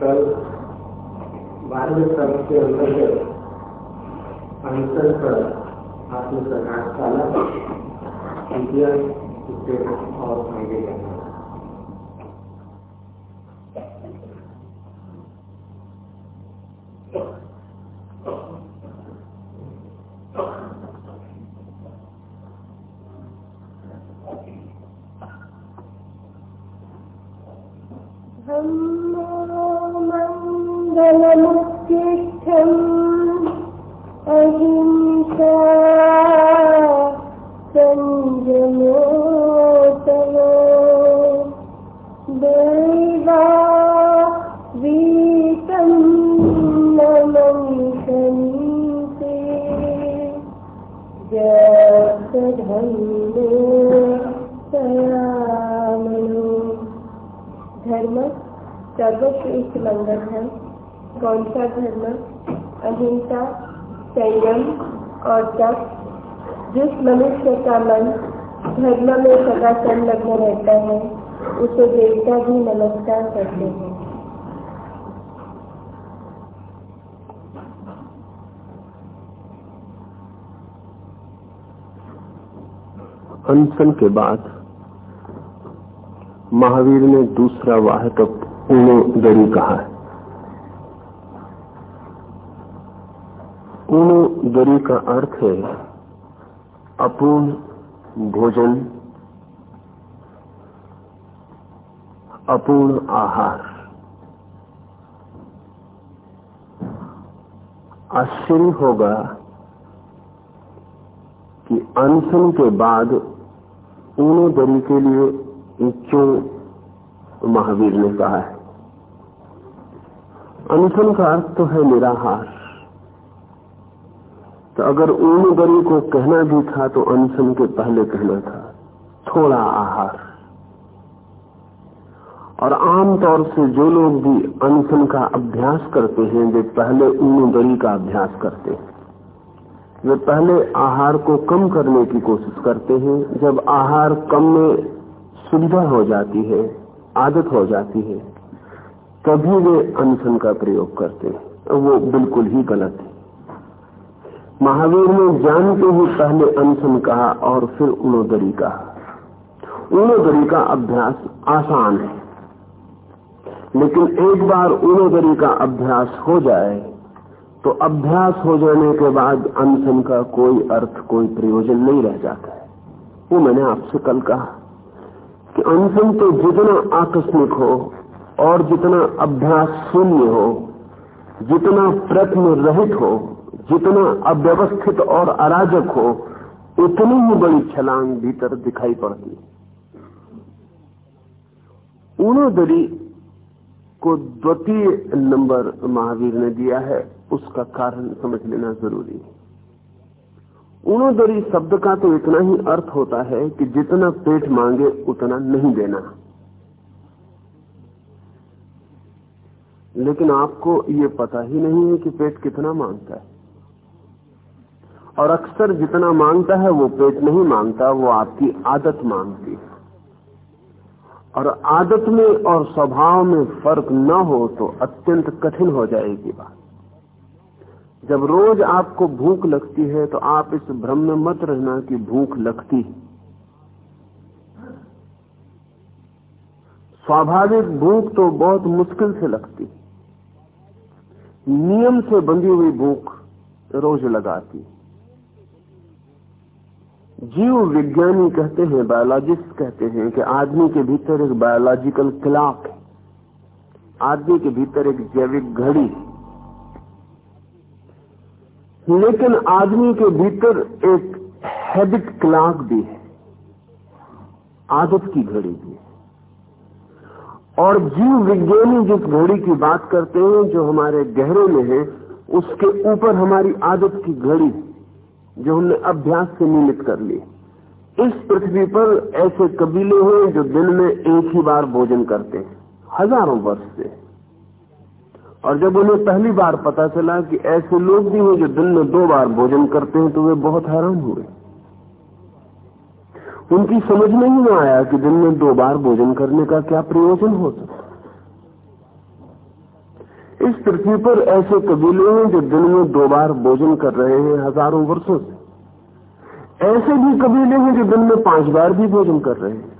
कल बारहवें सर्व के अंतर्गत अंतर पर आपने उससे और आगे जाना। धर्म में सदा संलग्न रहता है, उसे देवता भी नमस्कार करते हैं। अनशन के बाद महावीर ने दूसरा वाहक ऊनो दरी कहा है। ऊनो दरी का अर्थ है अपूर्ण भोजन, अपूर्ण आहार, आश्चर्य होगा कि अनशन के बाद ऊनो दरी के लिए क्यों महावीर ने कहा है। अनशन का अर्थ तो है निराहार। तो अगर ऊन गरी को कहना भी था तो अनशन के पहले कहना था, थोड़ा आहार। और आमतौर से जो लोग भी अनशन का अभ्यास करते हैं, वे पहले ऊन का अभ्यास करते हैं। वे पहले आहार को कम करने की कोशिश करते हैं। जब आहार कम में सुविधा हो जाती है, आदत हो जाती है, तभी वे अनशन का प्रयोग करते हैं। वो बिल्कुल ही गलत है। महावीर ने जानते ही पहले अनशन कहा और फिर उनोदरी कहा। उनोदरी का अभ्यास आसान है। लेकिन एक बार उनोदरी का अभ्यास हो जाए तो अभ्यास हो जाने के बाद अनशन का कोई अर्थ, कोई प्रयोजन नहीं रह जाता है। वो मैंने आपसे कल कहा कि अनशन तो जितना आकस्मिक हो और जितना अभ्यास शून्य हो, जितना प्रत्न रहित हो जितना अव्यवस्थित और अराजक हो, उतनी ही बड़ी छलांग भीतर दिखाई पड़ती ऊनोदरी को द्वितीय नंबर महावीर ने दिया है, उसका कारण समझ लेना ज़रूरी है। ऊनोदरी शब्द का तो इतना ही अर्थ होता है कि जितना पेट मांगे, उतना नहीं देना। लेकिन आपको ये पता ही नहीं है कि पेट कितना माँगता है। और अक्सर जितना माँगता है वो पेट नहीं माँगता, वो आपकी आदत मांगती है। और आदत में और स्वभाव में फ़र्क न हो तो अत्यंत कठिन हो जाएगी बात। जब रोज आपको भूख लगती है तो आप इस भ्रम में मत रहना कि भूख लगती स्वाभाविक भूख तो बहुत मुश्किल से लगती नियम से बंधी हुई भूख रोज लगाती जीव विज्ञानी कहते हैं बायोलॉजिस्ट कहते हैं कि आदमी के भीतर एक बायोलॉजिकल क्लॉक है। आदमी के भीतर एक जैविक घड़ी लेकिन आदमी के भीतर एक हैबिट क्लॉक भी है। आदत की घड़ी भी है। और जीव विज्ञानी जिस घड़ी की बात करते हैं, जो हमारे गहरे में है, उसके ऊपर हमारी आदत की घड़ी जो हमने अभ्यास से निमित कर ली इस पृथ्वी पर ऐसे कबीले हैं जो दिन में एक ही बार भोजन करते हैं, हज़ारों वर्ष से। और जब उन्हें पहली बार पता चला कि ऐसे लोग भी हैं जो दिन में दो बार भोजन करते हैं तो वे बहुत हैरान हुए। उनकी समझ में ही ना आया कि दिन में दो बार भोजन करने का क्या प्रयोजन हो सकता इस पृथ्वी पर ऐसे कबीले हैं जो दिन में दो बार भोजन कर रहे हैं हज़ारों वर्षों से। ऐसे भी कबीले हैं जो दिन में पाँच बार भी भोजन कर रहे हैं।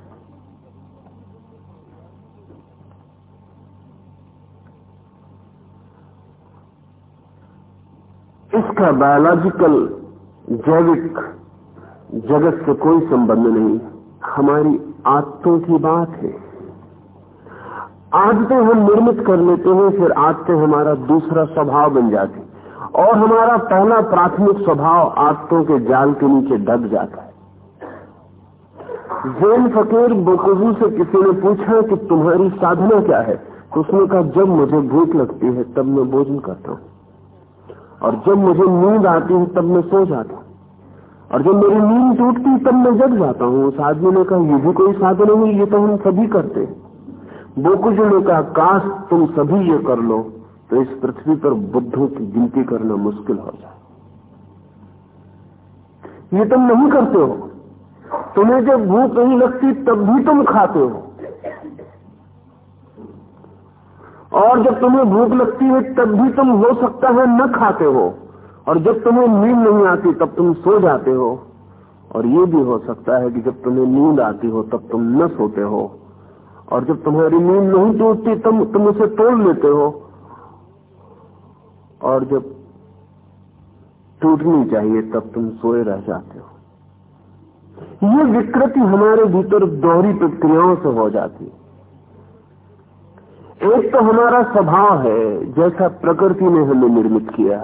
इसका बायोलॉजिकल जैविक, जगत से कोई संबंध नहीं। हमारी आदतों की बात है। आदतें हम निर्मित कर लेते हैं, फिर आदतें हमारा दूसरा स्वभाव बन जाती। और हमारा पहला प्राथमिक स्वभाव आदतों के जाल के नीचे दब जाता है। जैन फकीर बोकजू से किसी ने पूछा कि तुम्हारी साधना क्या है? तो उसने कहा, जब मुझे भूख लगती है, तब मैं भोजन करता हूँ। और जब मुझे नींद आती है, तब मैं सो जाता हूँ। और जब मेरी नींद टूटती तब मैं जग जाता हूँ। उस आदमी ने कहा, ये भी कोई साधन नहीं, ये तो हम सभी करते हैं। बोकुज ने कहा, काश तुम सभी ये कर लो तो इस पृथ्वी पर बुद्धों की गिनती करना मुश्किल हो जाए। ये तुम नहीं करते हो। तुम्हें जब भूख नहीं लगती, तब भी तुम खाते हो। और जब तुम्हें भूख लगती है, तब भी तुम हो सकता है न खाते हो। और जब तुम्हें नींद नहीं आती, तब तुम सो जाते हो। और ये भी हो सकता है कि जब तुम्हें नींद आती हो, तब तुम न सोते हो। और जब तुम्हारी नींद नहीं टूटती तब तुम उसे तोड़ लेते हो। और जब टूटनी चाहिए, तब तुम सोए रह जाते हो। ये विकृति हमारे भीतर दोहरी प्रक्रियाओं से हो जाती है। एक तो हमारा स्वभाव है, जैसा प्रकृति ने हमें निर्मित किया।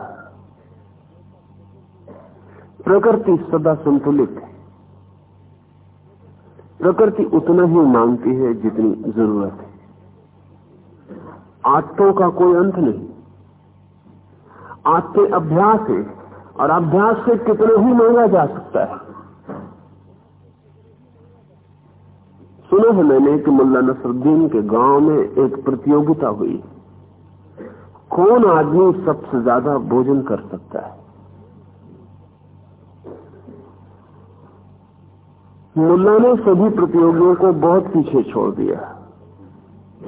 प्रकृति सदा संतुलित है। प्रकृति उतना ही मांगती है जितनी ज़रूरत है। आत्तों का कोई अंत नहीं। आत्ते अभ्यास है, और अभ्यास से कितना ही मांगा जा सकता है। सुना है मैंने कि मुल्ला नसरुद्दीन के गाँव में एक प्रतियोगिता हुई। कौन आदमी सबसे ज़्यादा भोजन कर सकता है? मुल्ला ने सभी प्रतियोगियों को बहुत पीछे छोड़ दिया।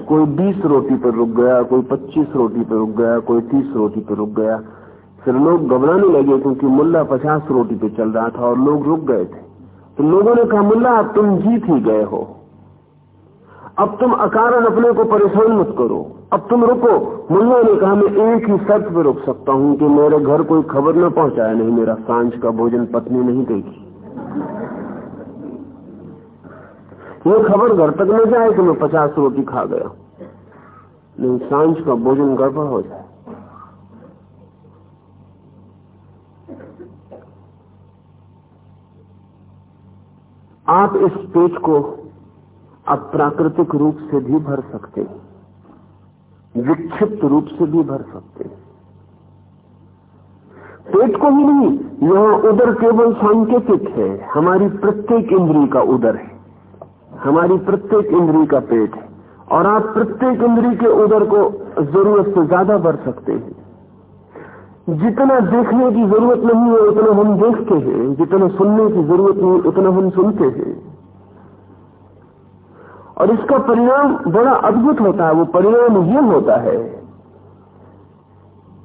कोई बीस रोटी पर रुक गया, कोई पच्चीस रोटी पर रुक गया, कोई तीस रोटी पर रुक गया। फिर लोग घबराने लगे क्योंकि मुल्ला पचास रोटी पे चल रहा था और लोग रुक गए थे। तो लोगों ने कहा, मुल्ला, अब तुम जीत ही गए हो। अब तुम अकारण अपने को परेशान मत करो। अब तुम रुको। मुल्ला ने कहा, मैं एक ही शर्त पे रुक सकता हूँ कि मेरे घर कोई खबर न पहुँचाए, नहीं मेरा साँझ का भोजन पत्नी नहीं देगी। ये खबर घर तक न जाए कि मैं पचास रोटी खा गया नहीं साँझ का भोजन गड़बड़ हो जाए। आप इस पेट को अप्राकृतिक रूप से भी भर सकते हैं, विक्षिप्त रूप से भी भर सकते हैं। पेट को ही नहीं, यहाँ उदर केवल सांकेतिक है, हमारी प्रत्येक इंद्री का उदर है। हमारी प्रत्येक इंद्री का पेट है और आप प्रत्येक इंद्री के उदर को ज़रूरत से ज़्यादा भर सकते हैं। जितना देखने की ज़रूरत नहीं है, उतना हम देखते हैं। जितना सुनने की ज़रूरत नहीं, उतना हम सुनते हैं। और इसका परिणाम बड़ा अद्भुत होता है। वो परिणाम ये होता है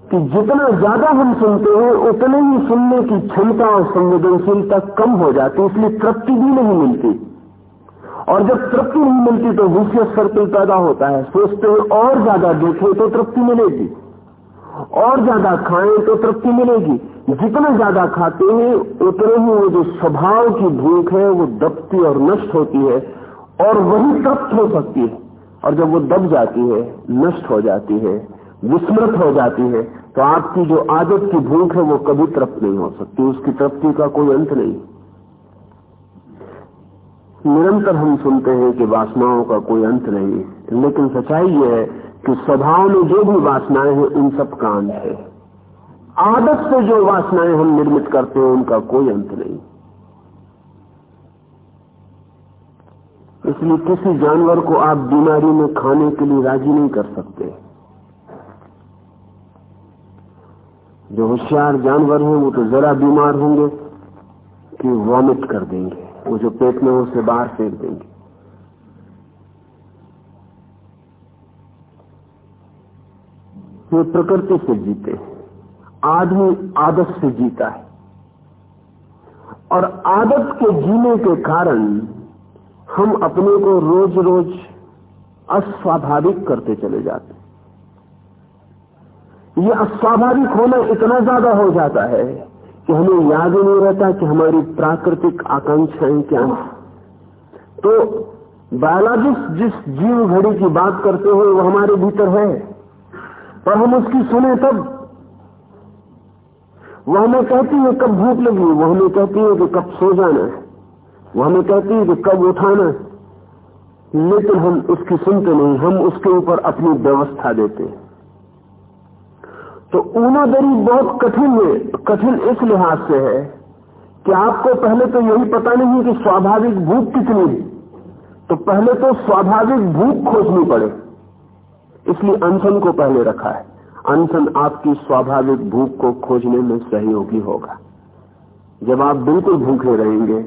कि जितना ज़्यादा हम सुनते हैं, उतने ही सुनने की क्षमता और संवेदनशीलता कम हो जाती है, इसलिए तृप्ति भी नहीं मिलती। और जब तृप्ति नहीं मिलती तो विषय सर्कल पैदा होता है। सोचते हैं और ज़्यादा देखें तो तृप्ति मिलेगी। और ज़्यादा खाएँ तो तृप्ति मिलेगी। जितना ज़्यादा खाते हैं, उतने ही वो जो स्वभाव की भूख है, वो दबती और नष्ट होती है और वही तृप्त हो सकती है। और जब वो दब जाती है, नष्ट हो जाती है, विस्मृत हो जाती है तो आपकी जो आदत की भूख है, वो कभी तृप्त नहीं हो सकती। उसकी तृप्ति का कोई अंत नहीं। निरंतर हम सुनते हैं कि वासनाओं का कोई अंत नहीं, लेकिन सच्चाई यह है कि स्वभाव में जो भी वासनाएँ हैं उन सब का अंत है। आदत से जो वासनाएँ हम निर्मित करते हैं, उनका कोई अंत नहीं। इसलिए किसी जानवर को आप बीमारी में खाने के लिए राज़ी नहीं कर सकते। जो होशियार जानवर हैं, वो तो जरा बीमार होंगे। कि वॉमिट कर देंगे। वो जो पेट में हो, उसे बाहर फेंक देंगे। ये प्रकृति से जीते आदमी आदत से जीता है। और आदत के जीने के कारण हम अपने को रोज रोज अस्वाभाविक करते चले जाते हैं। ये अस्वाभाविक होना इतना ज़्यादा हो जाता है कि हमें याद ही नहीं रहता कि हमारी प्राकृतिक आकांक्षाएँ क्या हैं। तो बायोलॉजिस्ट जिस जीव घड़ी की बात करते हैं, वो हमारे भीतर है। पर हम उसकी सुने तब। वो हमें कहती है, कब भूख लगी? वो हमें कहती है कि कब सो जाना है। वो हमें कहती है कि कब उठाना है। लेकिन हम उसकी सुनते नहीं, हम उसके ऊपर अपनी व्यवस्था देते हैं। तो ऊनादरी बहुत कठिन है, कठिन इस लिहाज से है कि आपको पहले तो यही पता नहीं कि स्वाभाविक भूख कितनी है। तो पहले तो स्वाभाविक भूख खोजनी पड़े। इसलिए अनशन को पहले रखा है। अनशन आपकी स्वाभाविक भूख को खोजने में सहयोगी होगा। जब आप बिल्कुल भूखे रहेंगे,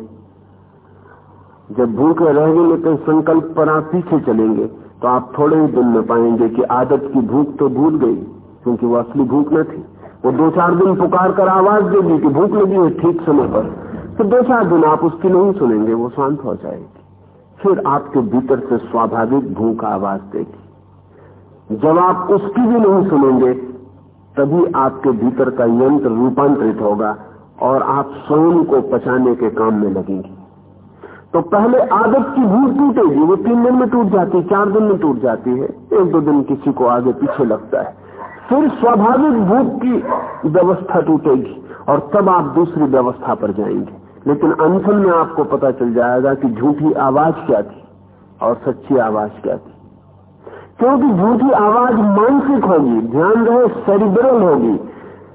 जब भूखे रहेंगे लेकिन संकल्प पर आप पीछे चलेंगे तो आप थोड़े ही दिन में पाएँगे कि आदत की भूख तो भूल गई। क्योंकि वो असली भूख न थी। वो दो चार दिन पुकार कर आवाज़ देगी कि भूख लगी है ठीक समय पर। तो दो चार दिन आप उसकी नहीं सुनेंगे, वो शांत हो जाएगी। फिर आपके भीतर से स्वाभाविक भूख आवाज़ देगी। जब आप उसकी भी नहीं सुनेंगे, तभी आपके भीतर का यंत्र रूपांतरित होगा और आप स्वयं को पचाने के काम में लगेंगे। तो पहले आदत की भूख टूटेगी, वो तीन दिन में टूट जाती है चार दिन में टूट जाती है, एक दो दिन किसी को आगे पीछे लगता है। फिर स्वाभाविक भूख की व्यवस्था टूटेगी और तब आप दूसरी व्यवस्था पर जाएँगे। लेकिन अनशन में आपको पता चल जाएगा कि झूठी आवाज़ क्या थी और सच्ची आवाज़ क्या थी। क्योंकि झूठी आवाज़ मानसिक होगी, ध्यान रहे, सेरिब्रल होगी।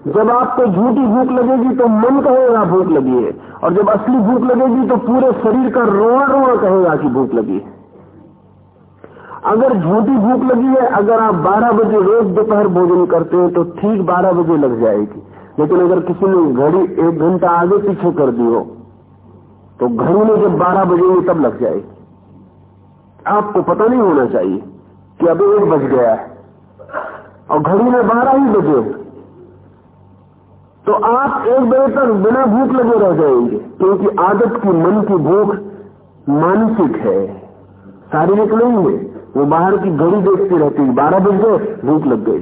जब आपको झूठी भूख लगेगी तो मन कहेगा भूख लगी है, और जब असली भूख लगेगी तो पूरे शरीर का रोआ रोआ कहेगा कि भूख लगी है। अगर झूठी भूख लगी है, अगर आप 12 बजे रोज दोपहर भोजन करते हैं तो ठीक 12 बजे लग जाएगी। लेकिन अगर किसी ने घड़ी एक घंटा आगे पीछे कर दी हो तो घड़ी में जब 12 बजेंगे तब लग जाएगी। आपको पता नहीं होना चाहिए कि अब एक बज गया है और घड़ी में बारह ही बजे तो आप एक बजे तक बिना भूख लगे रह जाएँगे, क्योंकि आदत की मन की भूख मानसिक है, शारीरिक नहीं है। वो बाहर की घड़ी देखती रहती, बारह बज गए, भूख लग गई।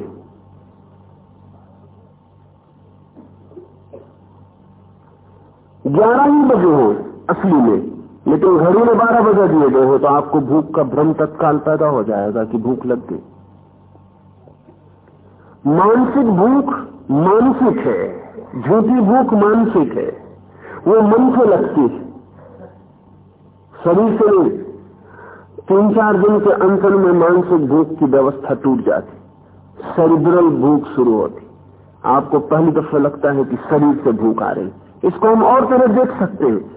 ग्यारह ही बजे हो असली में, लेकिन घड़ी में बारह बजे दिए गए हो तो आपको भूख का भ्रम तत्काल पैदा हो जाएगा कि भूख लग गई। मानसिक भूख मानसिक है, झूठी भूख मानसिक है। वो मन से लगती है, शरीर से नहीं तीन चार दिन के अंतर में मानसिक भूख की व्यवस्था टूट जाती। सेरिब्रल भूख शुरू होती। आपको पहली दफ़ा लगता है कि शरीर से भूख आ रही इसको हम और तरह देख सकते हैं।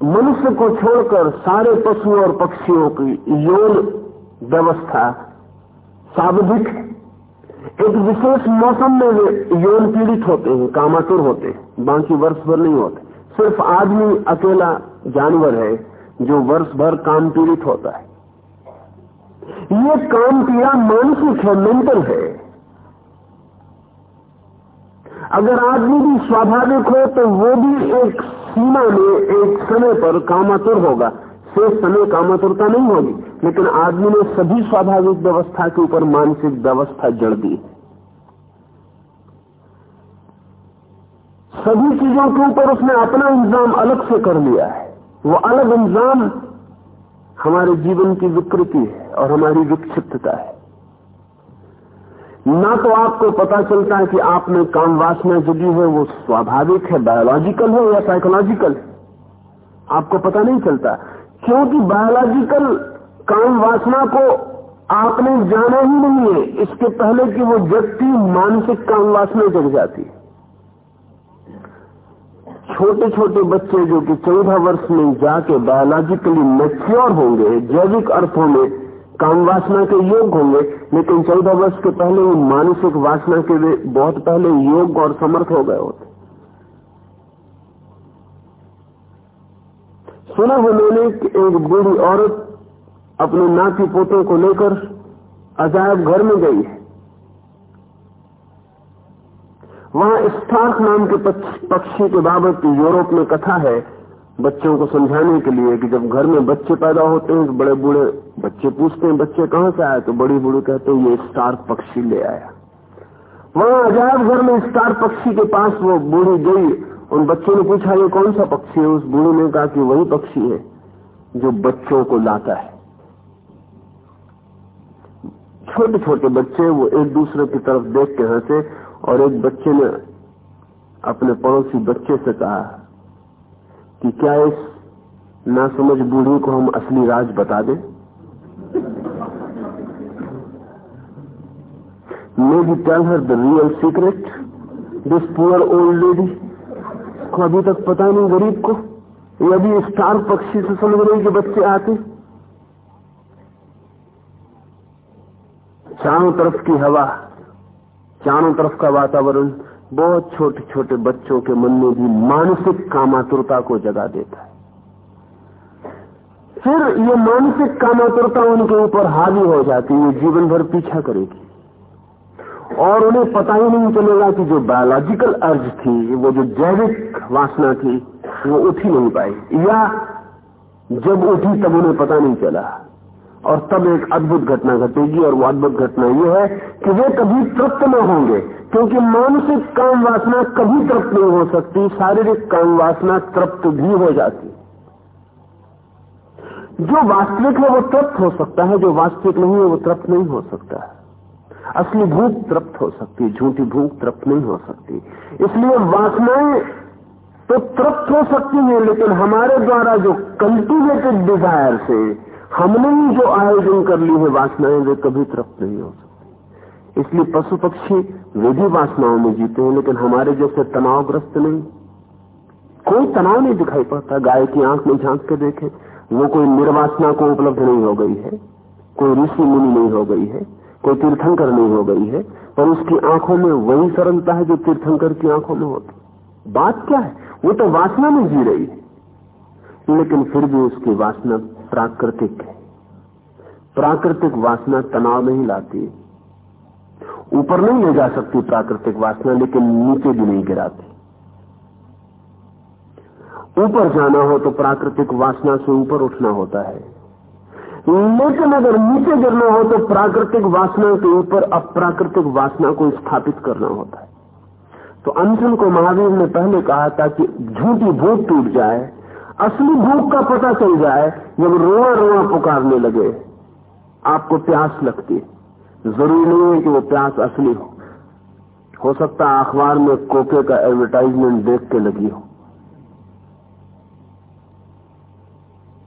मनुष्य को छोड़कर सारे पशु और पक्षियों की यौन व्यवस्था सावधिक एक विशेष मौसम में वे यौन पीड़ित होते हैं, कामातुर होते हैं, बाकी वर्ष भर नहीं होते। सिर्फ़ आदमी अकेला जानवर है। जो वर्ष भर काम पीड़ित होता है। ये काम पीड़ा मानसिक है मेंटल है। अगर आदमी भी स्वाभाविक हो तो वो भी एक सीमा में, एक समय पर कामातुर होगा। शेष समय कामातुरता नहीं होगी, लेकिन आदमी ने सभी स्वाभाविक व्यवस्था के ऊपर मानसिक व्यवस्था जड़ दी। सभी चीज़ों के ऊपर उसने अपना इंतज़ाम अलग से कर लिया है। वो अलग इंजाम हमारे जीवन की विकृति है और हमारी विक्षिप्तता है। ना तो आपको पता चलता है कि आप में काम वासना जुड़ी है, वो स्वाभाविक है बायोलॉजिकल है या साइकोलॉजिकल आपको पता नहीं चलता, क्योंकि बायोलॉजिकल काम वासना को आपने जाना ही नहीं है। इसके पहले कि वो व्यक्ति मानसिक काम वासना जग जाती है। छोटे छोटे बच्चे जो कि चौदह वर्ष में जाके बायोलॉजिकली मेच्योर होंगे, जैविक अर्थों में काम वासना के योग होंगे, लेकिन चौदह वर्ष के पहले वो मानसिक वासना के वे बहुत पहले योग और समर्थ हो गए होते। सुना है मैंने एक बूढ़ी औरत अपने नाती पोतों को लेकर अजायब घर में गई है। वहाँ स्टार्क नाम के पक्षी के बाबत यूरोप में कथा है, बच्चों को समझाने के लिए कि जब घर में बच्चे पैदा होते हैं तो बड़े बूढ़े बच्चे पूछते हैं, बच्चे कहाँ से आए? तो बड़ी बूढ़े कहते हैं, ये स्टार पक्षी ले आया। वहाँ अजायब घर में स्टार पक्षी के पास वो बूढ़ी गई। उन बच्चों ने पूछा, ये कौन सा पक्षी है? उस बूढ़ी ने कहा कि वही पक्षी है जो बच्चों को लाता है। छोटे छोटे बच्चे वो एक दूसरे की तरफ़ देख के हंसे और एक बच्चे ने अपने पड़ोसी बच्चे से कहा कि क्या इस नासमझ बूढ़ी को हम असली राज बता दें? May be tell her the real secret this poor old lady को अभी तक पता नहीं गरीब को, ये अभी स्टार पक्षी से समझ रही कि बच्चे आते चारों तरफ़ की हवा चारों तरफ़ का वातावरण बहुत छोटे छोटे बच्चों के मन में भी मानसिक कामातुरता को जगा देता है। फिर ये मानसिक कामातुरता उनके ऊपर हावी हो जाती है, जीवन भर पीछा करेगी। और उन्हें पता ही नहीं चलेगा कि जो बायोलॉजिकल अर्ज़ थी, वो जो जैविक वासना थी, वो उठी नहीं पाई। या जब उठी तब उन्हें पता नहीं चला। और तब एक अद्भुत घटना घटेगी और वो अद्भुत घटना ये है कि वे कभी तृप्त न होंगे, क्योंकि मानसिक काम वासना कभी तृप्त नहीं हो सकती, शारीरिक काम वासना तृप्त भी हो जाती। जो वास्तविक है वो तृप्त हो सकता है, जो वास्तविक नहीं है वो तृप्त नहीं हो सकता। है असली भूख तृप्त हो सकती है झूठी भूख तृप्त नहीं हो सकती। इसलिए वासनाएँ तो तृप्त हो सकती है, लेकिन हमारे द्वारा जो कल्टिवेटेड डिज़ायर से हमने ही जो आयोजन कर ली है, वासनाएँ वे कभी तृप्त नहीं हो सकती। इसलिए पशु पक्षी वे भी वासनाओं में जीते हैं, लेकिन हमारे जैसे तनावग्रस्त नहीं। कोई तनाव नहीं दिखाई पड़ता। गाय की आँख में झाँक के देखे, वो कोई निर्वासना को उपलब्ध नहीं हो गई है, कोई ऋषि मुनि नहीं हो गई है, कोई तीर्थंकर नहीं हो गई है, पर उसकी आँखों में वही सरलता है जो तीर्थंकर की आँखों में होती बात क्या है? वो तो वासना में जी रही है। लेकिन फिर भी उसकी वासना प्राकृतिक है। प्राकृतिक वासना तनाव नहीं लाती ऊपर नहीं ले जा सकती प्राकृतिक वासना, लेकिन नीचे भी नहीं गिराती। ऊपर जाना हो तो प्राकृतिक वासना से ऊपर उठना होता है। लेकिन अगर नीचे गिरना हो तो प्राकृतिक वासना के ऊपर अप्राकृतिक वासना को स्थापित करना होता है। तो अनशन को महावीर ने पहले कहा था कि झूठी भूत टूट जाए असली भूख का पता चल जाए जब रोआ रोआ पुकारने लगे। आपको प्यास लगती ज़रूरी नहीं है कि वो प्यास असली हो। हो सकता है अखबार में कोके का एडवर्टाइजमेंट देख के लगी हो।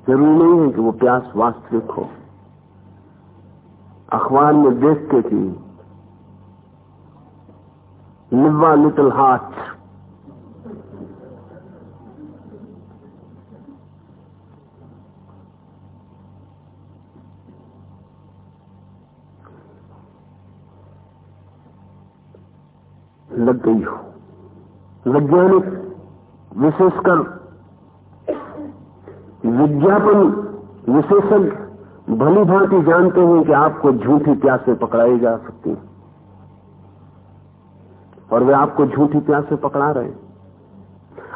ज़रूरी नहीं है कि वो प्यास वास्तविक हो। अखबार में देख के कि लिवा लिटिल हार्ट लग गई हो। वैज्ञानिक विशेषकर विज्ञापन विशेषज्ञ भली भांति जानते हैं कि आपको झूठी प्यासे पकड़ाई जा सकती है। और वे आपको झूठी प्यासे पकड़ा रहे हैं।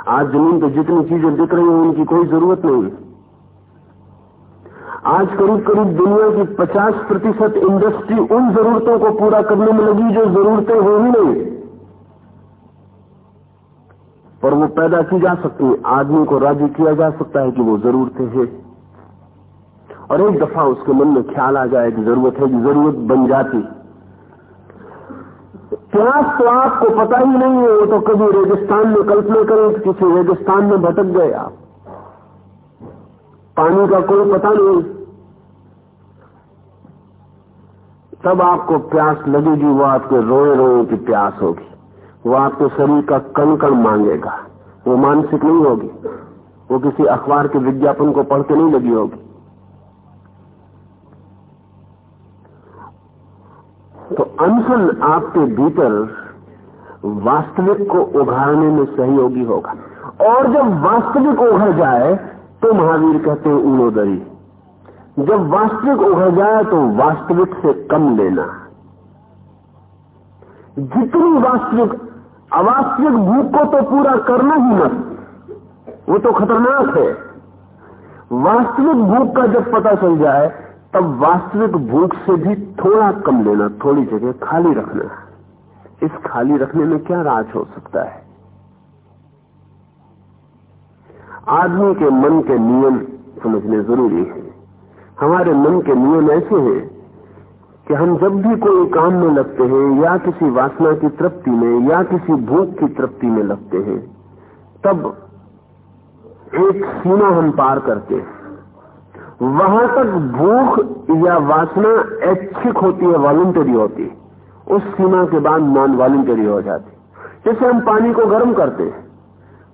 आज ज़मीन पर जितनी चीज़ें दिख रही हैं, उनकी कोई ज़रूरत नहीं आज करीब करीब दुनिया की 50 प्रतिशत इंडस्ट्री उन जरूरतों को पूरा करने में लगी जो जरूरतें हो ही। नहीं पर वो पैदा की जा सकती है। आदमी को राज़ी किया जा सकता है कि वो जरूरतें हैं। और एक दफ़ा उसके मन में ख्याल आ जाए कि ज़रूरत है कि ज़रूरत बन जाती। प्यास तो आपको पता ही नहीं है, वो तो कभी रेगिस्तान में कल्पना करें किसी रेगिस्तान में भटक गए आप। पानी का कोई पता नहीं। तब आपको प्यास लगेगी, वो आपके रोए रोए की प्यास होगी। वो आपके शरीर का कण कण मांगेगा। वो मानसिक नहीं होगी। वो किसी अखबार के विज्ञापन को पढ़ के नहीं लगी होगी। तो अनशन आपके भीतर वास्तविक को उघाड़ने में सहयोगी होगा। और जब वास्तविक उघड़ जाए तो महावीर कहते हैं ऊणोदरी जब वास्तविक उभर जाए तो वास्तविक से कम लेना। जितनी वास्तविक अवास्तविक भूख को तो पूरा करना ही मत। वो तो खतरनाक है। वास्तविक भूख का जब पता चल जाए, तब वास्तविक भूख से भी थोड़ा कम लेना, थोड़ी जगह खाली रखना। इस खाली रखने में क्या राज हो सकता है? आदमी के मन के नियम समझने ज़रूरी है। हमारे मन के नियम ऐसे हैं कि हम जब भी कोई काम में लगते हैं, या किसी वासना की तृप्ति में, या किसी भूख की तृप्ति में लगते हैं, तब एक सीमा हम पार करते हैं। वहाँ तक भूख या वासना ऐच्छिक होती है वॉलंटरी होती है। उस सीमा के बाद नॉन वॉलंटरी हो जाती जैसे हम पानी को गर्म करते हैं,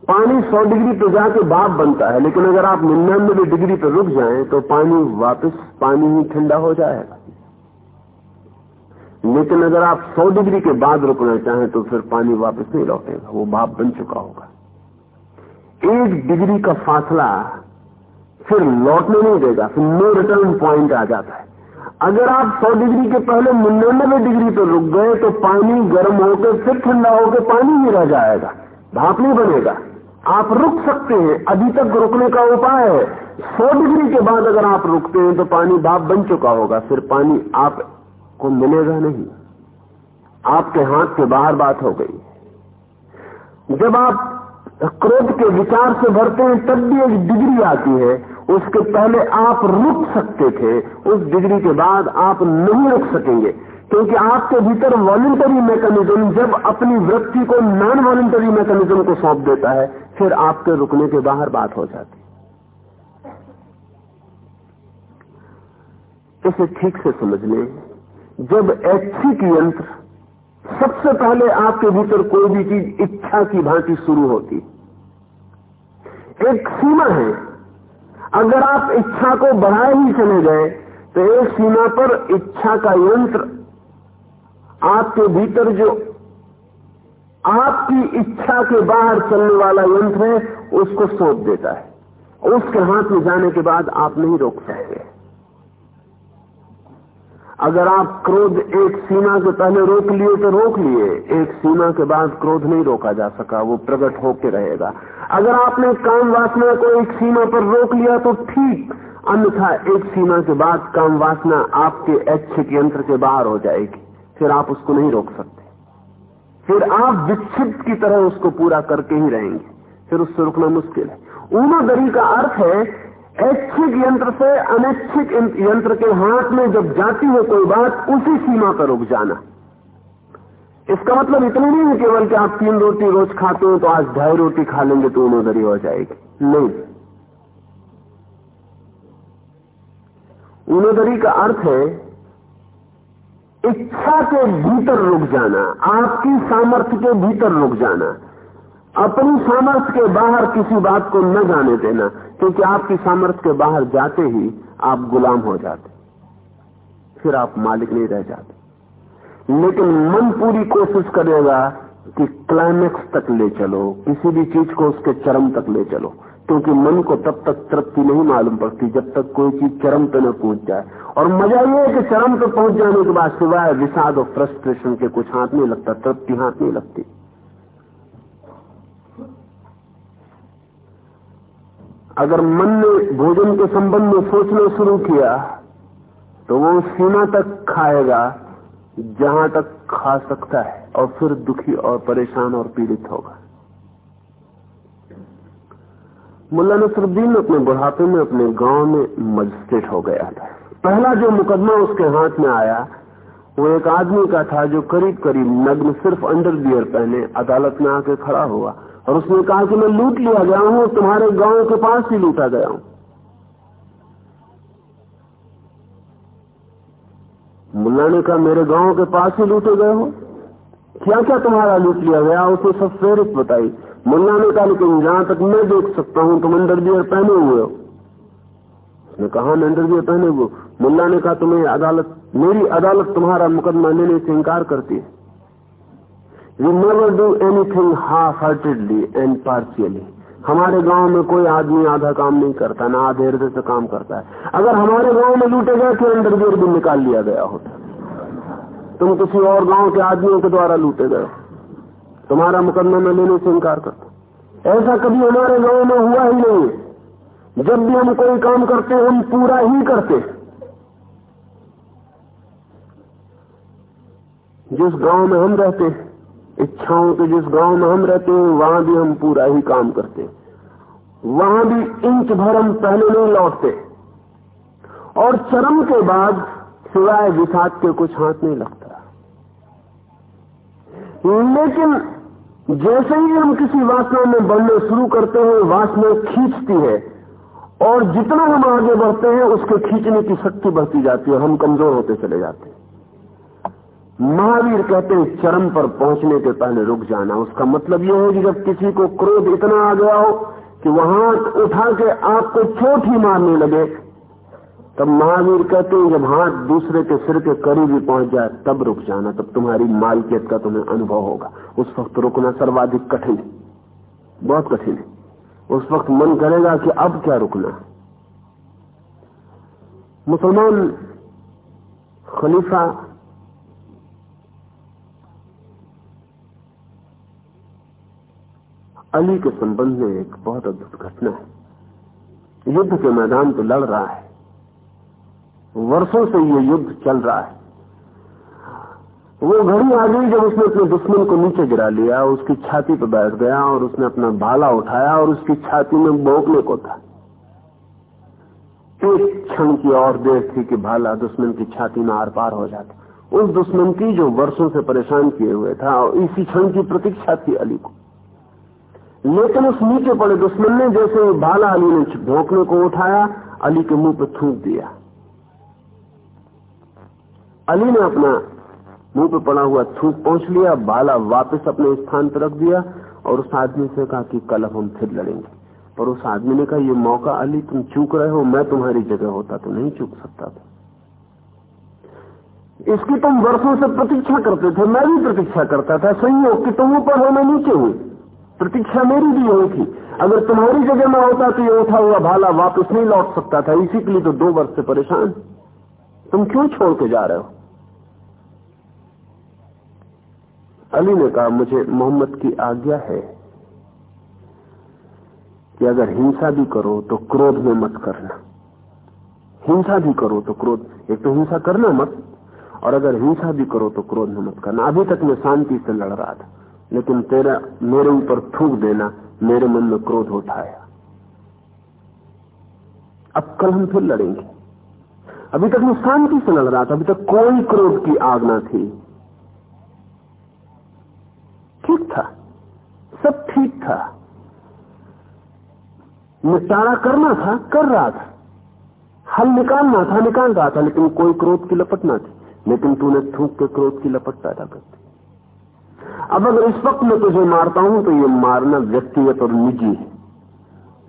पानी 100 डिग्री पे जाके भाप बनता है, लेकिन अगर आप निन्यानबे डिग्री पे रुक जाएँ तो पानी वापस पानी ही ठंडा हो जाएगा। लेकिन अगर आप 100 डिग्री के बाद रुकना चाहें तो फिर पानी वापस नहीं लौटेगा, वो भाप बन चुका होगा। एक डिग्री का फासला फिर लौटने नहीं देगा, फिर नो रिटर्न पॉइंट आ जाता है। अगर आप 100 डिग्री के पहले निन्यानबे डिग्री पर रुक गए तो पानी गर्म होकर, फिर ठंडा होकर पानी ही रह जाएगा, भाप नहीं बनेगा। आप रुक सकते हैं, अभी तक रुकने का उपाय है। सौ डिग्री के बाद अगर आप रुकते हैं तो पानी भाप बन चुका होगा, फिर पानी आपको मिलेगा नहीं। आपके हाथ के बाहर बात हो गई। जब आप क्रोध के विचार से भरते हैं, तब भी एक डिग्री आती है। उसके पहले आप रुक सकते थे, उस डिग्री के बाद आप नहीं रुक सकेंगे। क्योंकि आपके भीतर वॉलंटरी मैकेनिज्म जब अपनी वृत्ति को नॉन वॉलंटरी मैकेनिज्म को सौंप देता है, फिर आपके रुकने के बाहर बात हो जाती इसे ठीक से समझ लें। जब ऐच्छिक यंत्र, सबसे पहले आपके भीतर कोई भी चीज़, इच्छा की भांति शुरू होती। एक सीमा है। अगर आप इच्छा को बढ़ाए ही चले गए तो एक सीमा पर इच्छा का यंत्र आपके भीतर जो आपकी इच्छा के बाहर चलने वाला यंत्र है, उसको सौंप देता है। उसके हाथ में जाने के बाद आप नहीं रोक सकते। अगर आप क्रोध एक सीमा से पहले रोक लिए तो रोक लिए। एक सीमा के बाद क्रोध नहीं रोका जा सका, वो प्रकट होके रहेगा। अगर आपने काम वासना को एक सीमा पर रोक लिया तो ठीक, अन्यथा एक सीमा के बाद काम वासना आपके ऐच्छिक यंत्र के बाहर हो जाएगी। फिर आप उसको नहीं रोक सकते। फिर आप विक्षिप्त की तरह उसको पूरा करके ही रहेंगे। फिर उससे रुकना मुश्किल है। ऊना दरी का अर्थ है ऐच्छिक यंत्र से अनैच्छिक यंत्र के हाथ में जब जाती है कोई बात, उसी सीमा पर रुक जाना। इसका मतलब इतना नहीं है केवल कि आप तीन रोटी रोज खाते हो तो आज ढाई रोटी खा लेंगे तो ऊनोदरी हो जाएगी। नहीं। ऊनोदरी का अर्थ है, इच्छा के भीतर रुक जाना, आपकी सामर्थ्य के भीतर रुक जाना। अपनी सामर्थ्य के बाहर किसी बात को न जाने देना, क्योंकि आपकी सामर्थ्य के बाहर जाते ही आप गुलाम हो जाते। फिर आप मालिक नहीं रह जाते। लेकिन मन पूरी कोशिश करेगा कि क्लाइमेक्स तक ले चलो, किसी भी चीज़ को उसके चरम तक ले चलो, क्योंकि मन को तब तक तृप्ति नहीं मालूम पड़ती जब तक कोई चीज़ चरम पे न पहुँच जाए। और मज़ा ये है कि चरम पे पहुँच जाने के बाद सिवाय विषाद और फ्रस्ट्रेशन के कुछ हाथ नहीं लगता, तृप्ति हाथ नहीं लगती। अगर मन ने भोजन के संबंध में सोचना शुरू किया तो वो सीमा तक खाएगा, जहाँ तक खा सकता है, और फिर दुखी और परेशान और पीड़ित होगा। मुल्ला नसरुद्दीन अपने बुढ़ापे में, अपने गाँव में मजिस्ट्रेट हो गया था। पहला जो मुकदमा उसके हाथ में आया, वो एक आदमी का था जो करीब करीब नग्न सिर्फ़ अंडर अंडरवियर पहने अदालत में आके खड़ा हुआ। और उसने कहा कि मैं लूट लिया गया हूँ, तुम्हारे गाँव के पास ही लूटा गया हूँ। मुल्ला ने कहा, मेरे गाँव के पास ही लूटे गए हो? क्या क्या तुम्हारा लूट लिया गया? उसे सब फेरित बताई। मुल्ला ने कहा, लेकिन जहाँ तक मैं देख सकता हूँ, तुम अंडरवियर पहने हुए हो। उसने कहा अंडरवियर पहने हुए मुल्ला ने कहा, तुम्हें अदालत, मेरी अदालत तुम्हारा मुकदमा लेने से इंकार करती है। You never do anything half heartedly and partially हमारे गाँव में कोई आदमी आधा काम नहीं करता, ना आधे हृदय से काम करता है। अगर हमारे गाँव में लूटे गए तो अंडरवियर भी निकाल लिया गया होता। तुम किसी और गाँव के आदमियों के द्वारा लूटे गए तुम्हारा मुकदमा में लेने से इनकार करता ऐसा कभी हमारे गाँव में हुआ ही नहीं। जब भी हम कोई काम करते, हम पूरा ही करते। जिस गाँव में हम रहते इच्छाओं के जिस गाँव में हम रहते हैं, वहाँ भी हम पूरा ही काम करते वहाँ भी इंच भर हम पहले नहीं लौटते। और चरम के बाद सिवाय विषाद के कुछ हाथ नहीं लगता। लेकिन जैसे ही हम किसी वासना में बढ़ने शुरू करते हैं वासना खींचती है, और जितना हम आगे बढ़ते हैं, उसके खींचने की शक्ति बढ़ती जाती है, हम कमज़ोर होते चले जाते हैं। महावीर कहते हैं, चरम पर पहुँचने के पहले रुक जाना। उसका मतलब यह है कि जब किसी को क्रोध इतना आ गया हो कि वहाँ उठा के आपको चोट ही मारने लगे, तब महावीर कहते हैं, जब हाथ दूसरे के सिर के करीब ही पहुँच जाए, तब रुक जाना, तब तुम्हारी मालकियत का तुम्हें अनुभव होगा। उस वक्त रुकना सर्वाधिक कठिन, बहुत कठिन है। उस वक्त मन करेगा कि अब क्या रुकना मुसलमान खलीफा अली के संबंध में एक बहुत अद्भुत घटना है। युद्ध के मैदान तो लड़ रहा है। वर्षों से ये युद्ध चल रहा है। वो घड़ी आ गई जब उसने अपने दुश्मन को नीचे गिरा लिया, उसकी छाती पर बैठ गया और उसने अपना भाला उठाया और उसकी छाती में बोकने को था। एक क्षण की और देर थी कि भाला दुश्मन की छाती में आर पार हो जाता। उस दुश्मन की जो वर्षों से परेशान किए हुए था और इसी क्षण की प्रतीक्षा थी अली को। लेकिन उस नीचे पड़े दुश्मन ने जैसे भाला अली ने भोंकने को उठाया, अली के मुँह पर थूक दिया। अली ने अपना मुँह पे पड़ा हुआ थूक पहुँच लिया, बाला वापस अपने स्थान पर रख दिया और उस आदमी से कहा कि कल हम फिर लड़ेंगे। पर उस आदमी ने कहा, ये मौका अली, तुम चूक रहे हो, मैं तुम्हारी जगह होता तो नहीं चूक सकता था। इसकी तुम वर्षों से प्रतीक्षा करते थे, मैं भी प्रतीक्षा करता था, संयोग कि तुम ऊपर हो, मैं नीचे हुई प्रतीक्षा मेरी भी हुई थी। अगर तुम्हारी जगह में होता तो ये उठा हुआ भाला वापस नहीं लौट सकता था। इसी के लिए तो दो वर्ष से परेशान। तुम क्यों छोड़ के जा रहे हो? अली ने कहा, मुझे मोहम्मद की आज्ञा है कि अगर हिंसा भी करो तो क्रोध में मत करना। हिंसा भी करो तो क्रोध, एक तो हिंसा करना मत, और अगर हिंसा भी करो तो क्रोध में मत करना। अभी तक मैं शांति से लड़ रहा था। लेकिन तेरा मेरे ऊपर थूक देना मेरे मन में क्रोध उठाया अब कल हम फिर लड़ेंगे। अभी तक मैं शांति से लड़ रहा था, अभी तक कोई क्रोध की आग ना थी। ठीक था। सब ठीक था। निपटारा करना था, कर रहा था। हल निकालना था, निकाल रहा था, लेकिन कोई क्रोध की लपट ना थी। लेकिन तूने थूक के क्रोध की लपट पैदा कर दी। अब अगर इस वक्त मैं तुझे मारता हूँ तो ये मारना व्यक्तिगत और निजी है।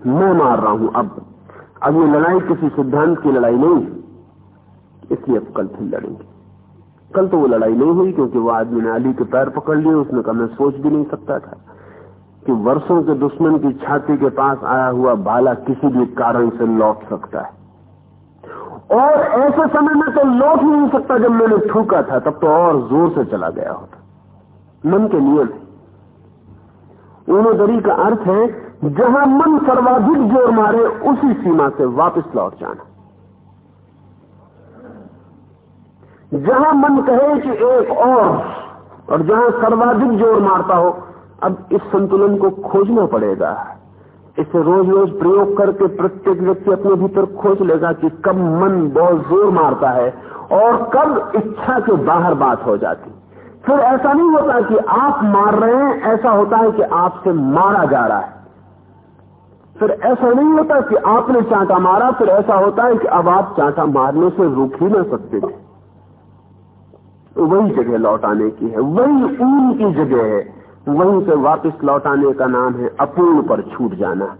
मैं मार रहा हूँ अब। अब ये लड़ाई किसी सिद्धांत की लड़ाई नहीं। इसलिए अब कल फिर लड़ेंगे। कल तो वो लड़ाई नहीं हुई, क्योंकि वो आदमी ने अली के पैर पकड़ लिए, उसने कहा, मैं सोच भी नहीं सकता था कि वर्षों के दुश्मन की छाती के पास आया हुआ बाला किसी भी कारण से लौट सकता है। और ऐसे समय में तो लौट नहीं सकता, जब मैंने ठूका था, तब तो और ज़ोर से चला गया होता। मन के नियम है ऊनोदरी का अर्थ है, जहाँ मन सर्वाधिक ज़ोर मारे, उसी सीमा से वापस लौट जाना। जहाँ मन कहे कि एक और और जहाँ सर्वाधिक ज़ोर मारता हो, अब इस संतुलन को खोजना पड़ेगा। इसे रोज रोज प्रयोग करके प्रत्येक व्यक्ति अपने भीतर खोज लेगा कि कब मन बहुत ज़ोर मारता है, और कब इच्छा के बाहर बात हो जाती। फिर ऐसा नहीं होता कि आप मार रहे हैं, ऐसा होता है कि आपसे मारा जा रहा है। फिर ऐसा नहीं होता कि आपने चांटा मारा, फिर ऐसा होता है कि अब आप चांटा मारने से रुक ही ना सकते थे वही जगह लौटाने की है, वही ऊन की जगह है, वहीं से वापस लौटाने का नाम है अपूर्ण पर छूट जाना।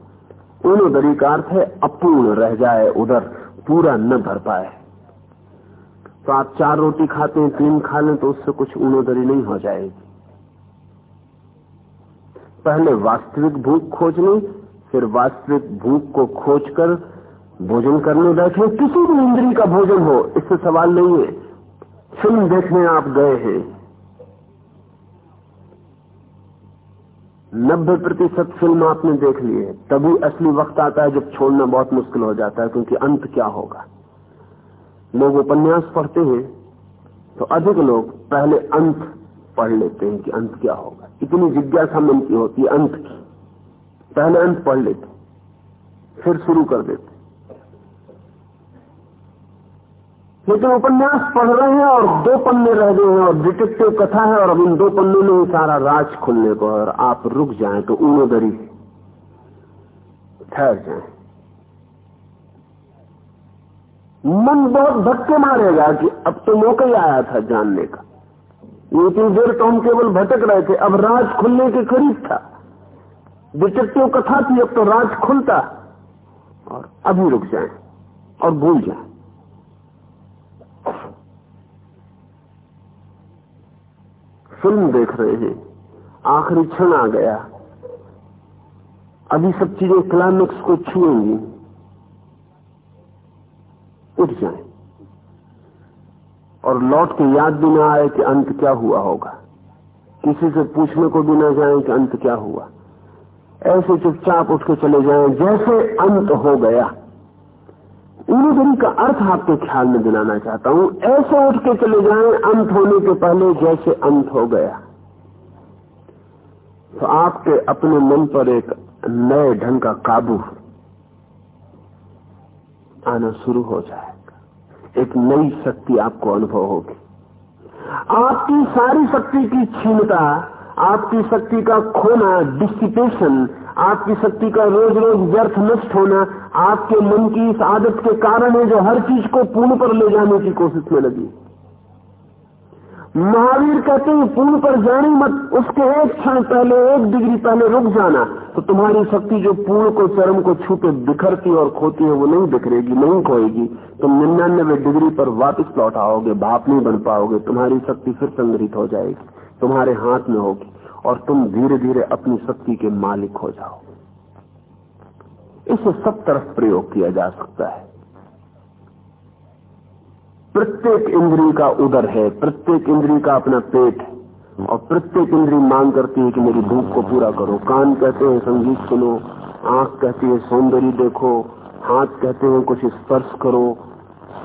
ऊनोदरी का अर्थ है, अपूर्ण रह जाए उधर, पूरा न भर पाए। तो आप चार रोटी खाते हैं, तीन खा लें तो उससे कुछ ऊनोदरी नहीं हो जाएगी। पहले वास्तविक भूख खोज ली फिर वास्तविक भूख को खोजकर भोजन करने बैठे। किसी भी इंद्री का भोजन हो, इससे सवाल नहीं है। फ़िल्म देखने आप गए हैं। नब्बे प्रतिशत फ़िल्म आपने देख ली है। तभी असली वक्त आता है जब छोड़ना बहुत मुश्किल हो जाता है, क्योंकि अंत क्या होगा? लोग उपन्यास पढ़ते हैं तो अधिक लोग पहले अंत पढ़ लेते हैं कि अंत क्या होगा। इतनी जिज्ञासा मन की होती है, अंत की। पहले अंत पढ़ लेते, फिर शुरू कर देते। लेकिन उपन्यास पढ़ रहे हैं और दो पन्ने रह गए हैं, और डिटेक्टिव कथा है, और अब इन दो पन्नों में ही सारा राज खुलने को और आप रुक जाएँ तो ऊनो दरी ठहर जाएँ। मन बहुत धक्के मारेगा कि अब तो मौका ही आया था जानने का। इतनी देर तो हम केवल भटक रहे थे, अब राज खुलने के करीब था। डिटेक्टिव कथा थी, अब तो राज खुलता। और अभी रुक जाए, और भूल जाए। फ़िल्म देख रहे हैं, आखिरी क्षण आ गया। अभी सब चीज़ें क्लाइमेक्स को छुएँगी। उठ जाए। और लौट के याद भी ना आए कि अंत क्या हुआ होगा। किसी से पूछने को भी ना जाए कि अंत क्या हुआ। ऐसे चुपचाप उठ के चले जाए, जैसे अंत हो गया। ऊनी का अर्थ आपके ख्याल में दिलाना चाहता हूँ। ऐसे उठ के चले जाए, अंत होने के पहले जैसे अंत हो गया। तो आपके अपने मन पर एक नए ढंग का काबू आना शुरू हो जाएगा। एक नई शक्ति आपको अनुभव होगी। आपकी सारी शक्ति की क्षीणता, आपकी शक्ति का खोना डिस्टिपेशन आपकी शक्ति का रोज रोज व्यर्थ नष्ट होना, आपके मन की इस आदत के कारण है जो हर चीज़ को पूर्ण पर ले जाने की कोशिश में लगी। महावीर कहते हैं पूर्ण पर जाने मत, उसके एक क्षण पहले, एक डिग्री पहले रुक जाना तो तुम्हारी शक्ति जो पूर्ण को, चरम को छूटे बिखरती और खोती है, वो नहीं बिखरेगी, नहीं खोएगी। तुम निन्यानबे डिग्री पर वापस लौट आओगे भाप नहीं बन पाओगे, तुम्हारी शक्ति फिर संग्रहित हो जाएगी, तुम्हारे हाथ में होगी, और तुम धीरे धीरे अपनी शक्ति के मालिक हो जाओ। इसे सब तरफ़ प्रयोग किया जा सकता है। प्रत्येक इंद्री का उदर है, प्रत्येक इंद्री का अपना पेट है। और प्रत्येक इंद्री मांग करती है कि मेरी भूख को पूरा करो। कान कहते हैं, संगीत सुनो, आँख कहती है, सौंदर्य देखो, हाथ कहते हैं, कुछ स्पर्श करो।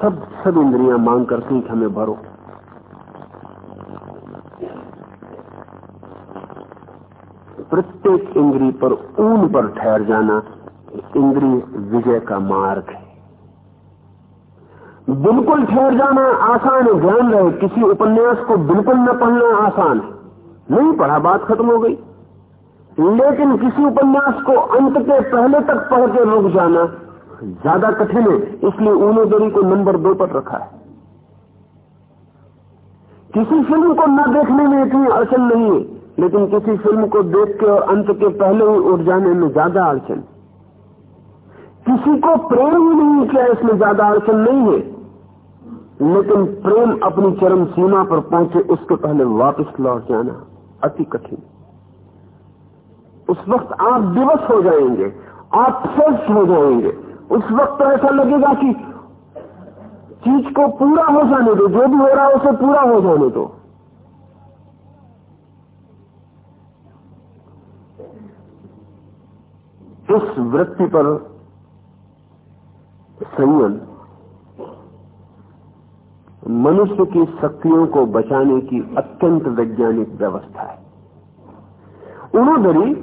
सब सब इंद्रियाँ मांग करती हैं कि हमें भरो। प्रत्येक इंद्री पर ऊन पर ठहर जाना इंद्री विजय का मार्ग है। बिल्कुल ठहर जाना आसान है, ध्यान रहे, किसी उपन्यास को बिल्कुल न पढ़ना आसान है। नहीं, पढ़ा बात खत्म हो गई। लेकिन किसी उपन्यास को अंत के पहले तक पढ़ के रुक जाना ज़्यादा कठिन है, इसलिए ऊनोदरी को नंबर दो पर रखा है। किसी फ़िल्म को न देखने में इतनी अड़चन नहीं है, लेकिन किसी फ़िल्म को देख के और अंत के पहले ही उठ जाने में ज़्यादा अड़चन। किसी को प्रेम ही नहीं किया, इसमें ज़्यादा अड़चन नहीं है। लेकिन प्रेम अपनी चरम सीमा पर पहुँचे, उसके पहले वापस लौट जाना अति कठिन। उस वक्त आप दिवस हो जाएँगे, आप स्वस्थ हो जाएँगे। उस वक्त तो ऐसा लगेगा कि चीज़ को पूरा हो जाने दो, जो भी हो रहा है उसे पूरा हो जाने दो। इस वृत्ति पर संयम मनुष्य की शक्तियों को बचाने की अत्यंत वैज्ञानिक व्यवस्था है। उनोदरी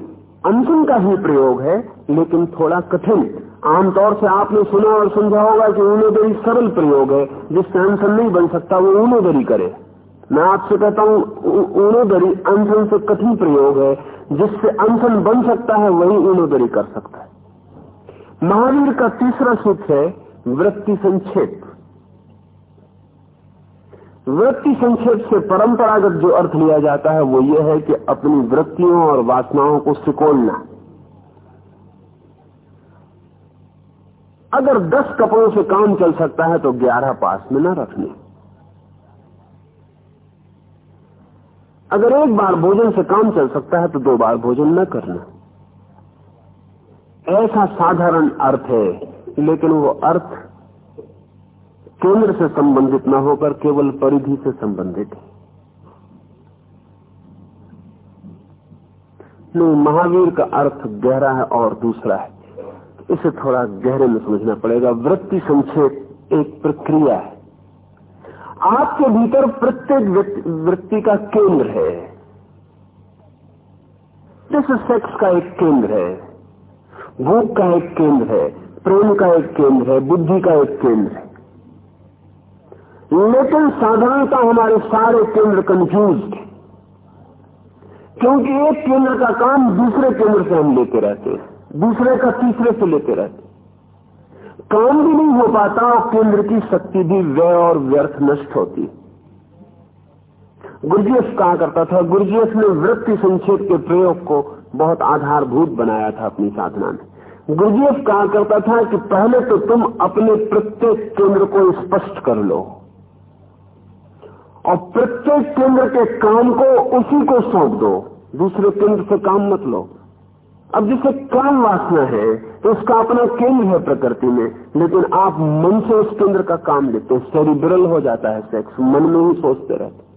अनशन का ही प्रयोग है, लेकिन थोड़ा कठिन। आमतौर से आपने सुना और समझा होगा कि उनोदरी सरल प्रयोग है, जिससे अनशन नहीं बन सकता, वो उनोदरी करे। मैं आपसे कहता हूँ ऊनोदरी अनशन से कठिन प्रयोग है, जिससे अनशन बन सकता है, वही ऊनोदरी कर सकता है। महावीर का तीसरा सूत्र है, वृत्ति संक्षेप। वृत्ति संक्षेप से परंपरागत जो अर्थ लिया जाता है, वो ये है कि अपनी वृत्तियों और वासनाओं को सिकोड़ना। अगर दस कपड़ों से काम चल सकता है तो ग्यारह पास में न रखने। अगर एक बार भोजन से काम चल सकता है तो दो बार भोजन न करना। ऐसा साधारण अर्थ है, लेकिन वो अर्थ केंद्र से संबंधित न होकर केवल परिधि से संबंधित है। नहीं, महावीर का अर्थ गहरा है और दूसरा है। इसे थोड़ा गहरे में समझना पड़ेगा। वृत्ति संक्षेप एक प्रक्रिया है। आपके भीतर प्रत्येक वृत्ति का केंद्र है। जैसे सेक्स का एक केंद्र है। भूख का एक केंद्र है। प्रेम का एक केंद्र है। बुद्धि का एक केंद्र है। लेकिन साधारणता हमारे सारे केंद्र कंफ्यूज क्योंकि एक केंद्र का काम दूसरे केंद्र से हम लेते रहते हैं, दूसरे का तीसरे से लेते रहते काम भी नहीं हो पाता और केंद्र की शक्ति भी व्यय और व्यर्थ नष्ट होती गुरुजीएफ कहा करता था गुरुजीएफ ने वृत्ति संक्षेप के प्रयोग को बहुत आधारभूत बनाया था अपनी साधना में। गुरुजीएफ कहा करता था कि पहले तो तुम अपने प्रत्येक केंद्र को स्पष्ट कर लो। और प्रत्येक केंद्र के काम को उसी को सौंप दो। दूसरे केंद्र से काम मत लो। अब जिसे काम वासना है तो उसका अपना केंद्र है प्रकृति में, लेकिन आप मन से उस केंद्र का काम लेते हैं। सेरिब्रल हो जाता है सेक्स मन में ही सोचते रहते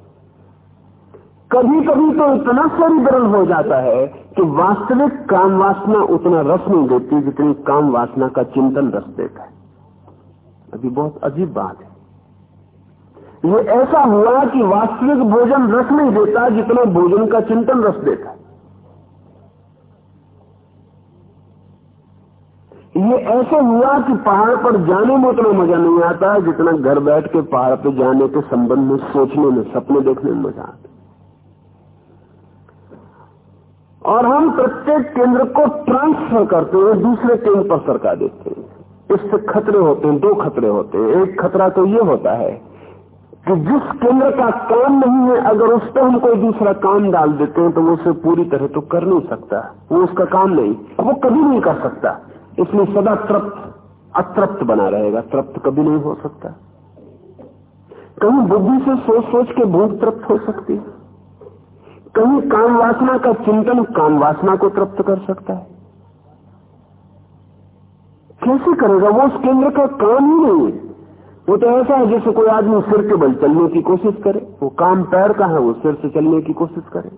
कभी कभी तो इतना सेरिब्रल हो जाता है कि वास्तविक काम वासना उतना रस नहीं देती जितनी काम वासना का चिंतन रस देता है। अभी बहुत अजीब बात है। ये ऐसा हुआ कि वास्तविक भोजन रस नहीं देता जितना भोजन का चिंतन रस देता। ये ऐसे हुआ कि पहाड़ पर जाने में उतना मज़ा नहीं आता, जितना घर बैठ के पहाड़ पर जाने के संबंध में सोचने में, सपने देखने में मज़ा आता। और हम प्रत्येक केंद्र को ट्रांसफ़र करते हैं, दूसरे केंद्र पर सरका देते हैं। इससे खतरे होते हैं, दो खतरे होते हैं। एक खतरा तो ये होता है कि जिस केंद्र का काम नहीं है, अगर उस पर हम कोई दूसरा काम डाल देते हैं तो वो उसे पूरी तरह तो कर नहीं सकता। वो उसका काम नहीं वो कभी नहीं कर सकता। इसलिए सदा तृप्त, अतृप्त बना रहेगा। तृप्त कभी नहीं हो सकता। कहीं बुद्धि से सोच सोच के भूख तृप्त हो सकती कहीं काम वासना का चिंतन काम वासना को तृप्त कर सकता है। कैसे करेगा? वो उस केंद्र का काम ही नहीं है। वो तो ऐसा है जैसे कोई आदमी सिर के बल चलने की कोशिश करे, वो काम पैर का है, वो सिर से चलने की कोशिश करे।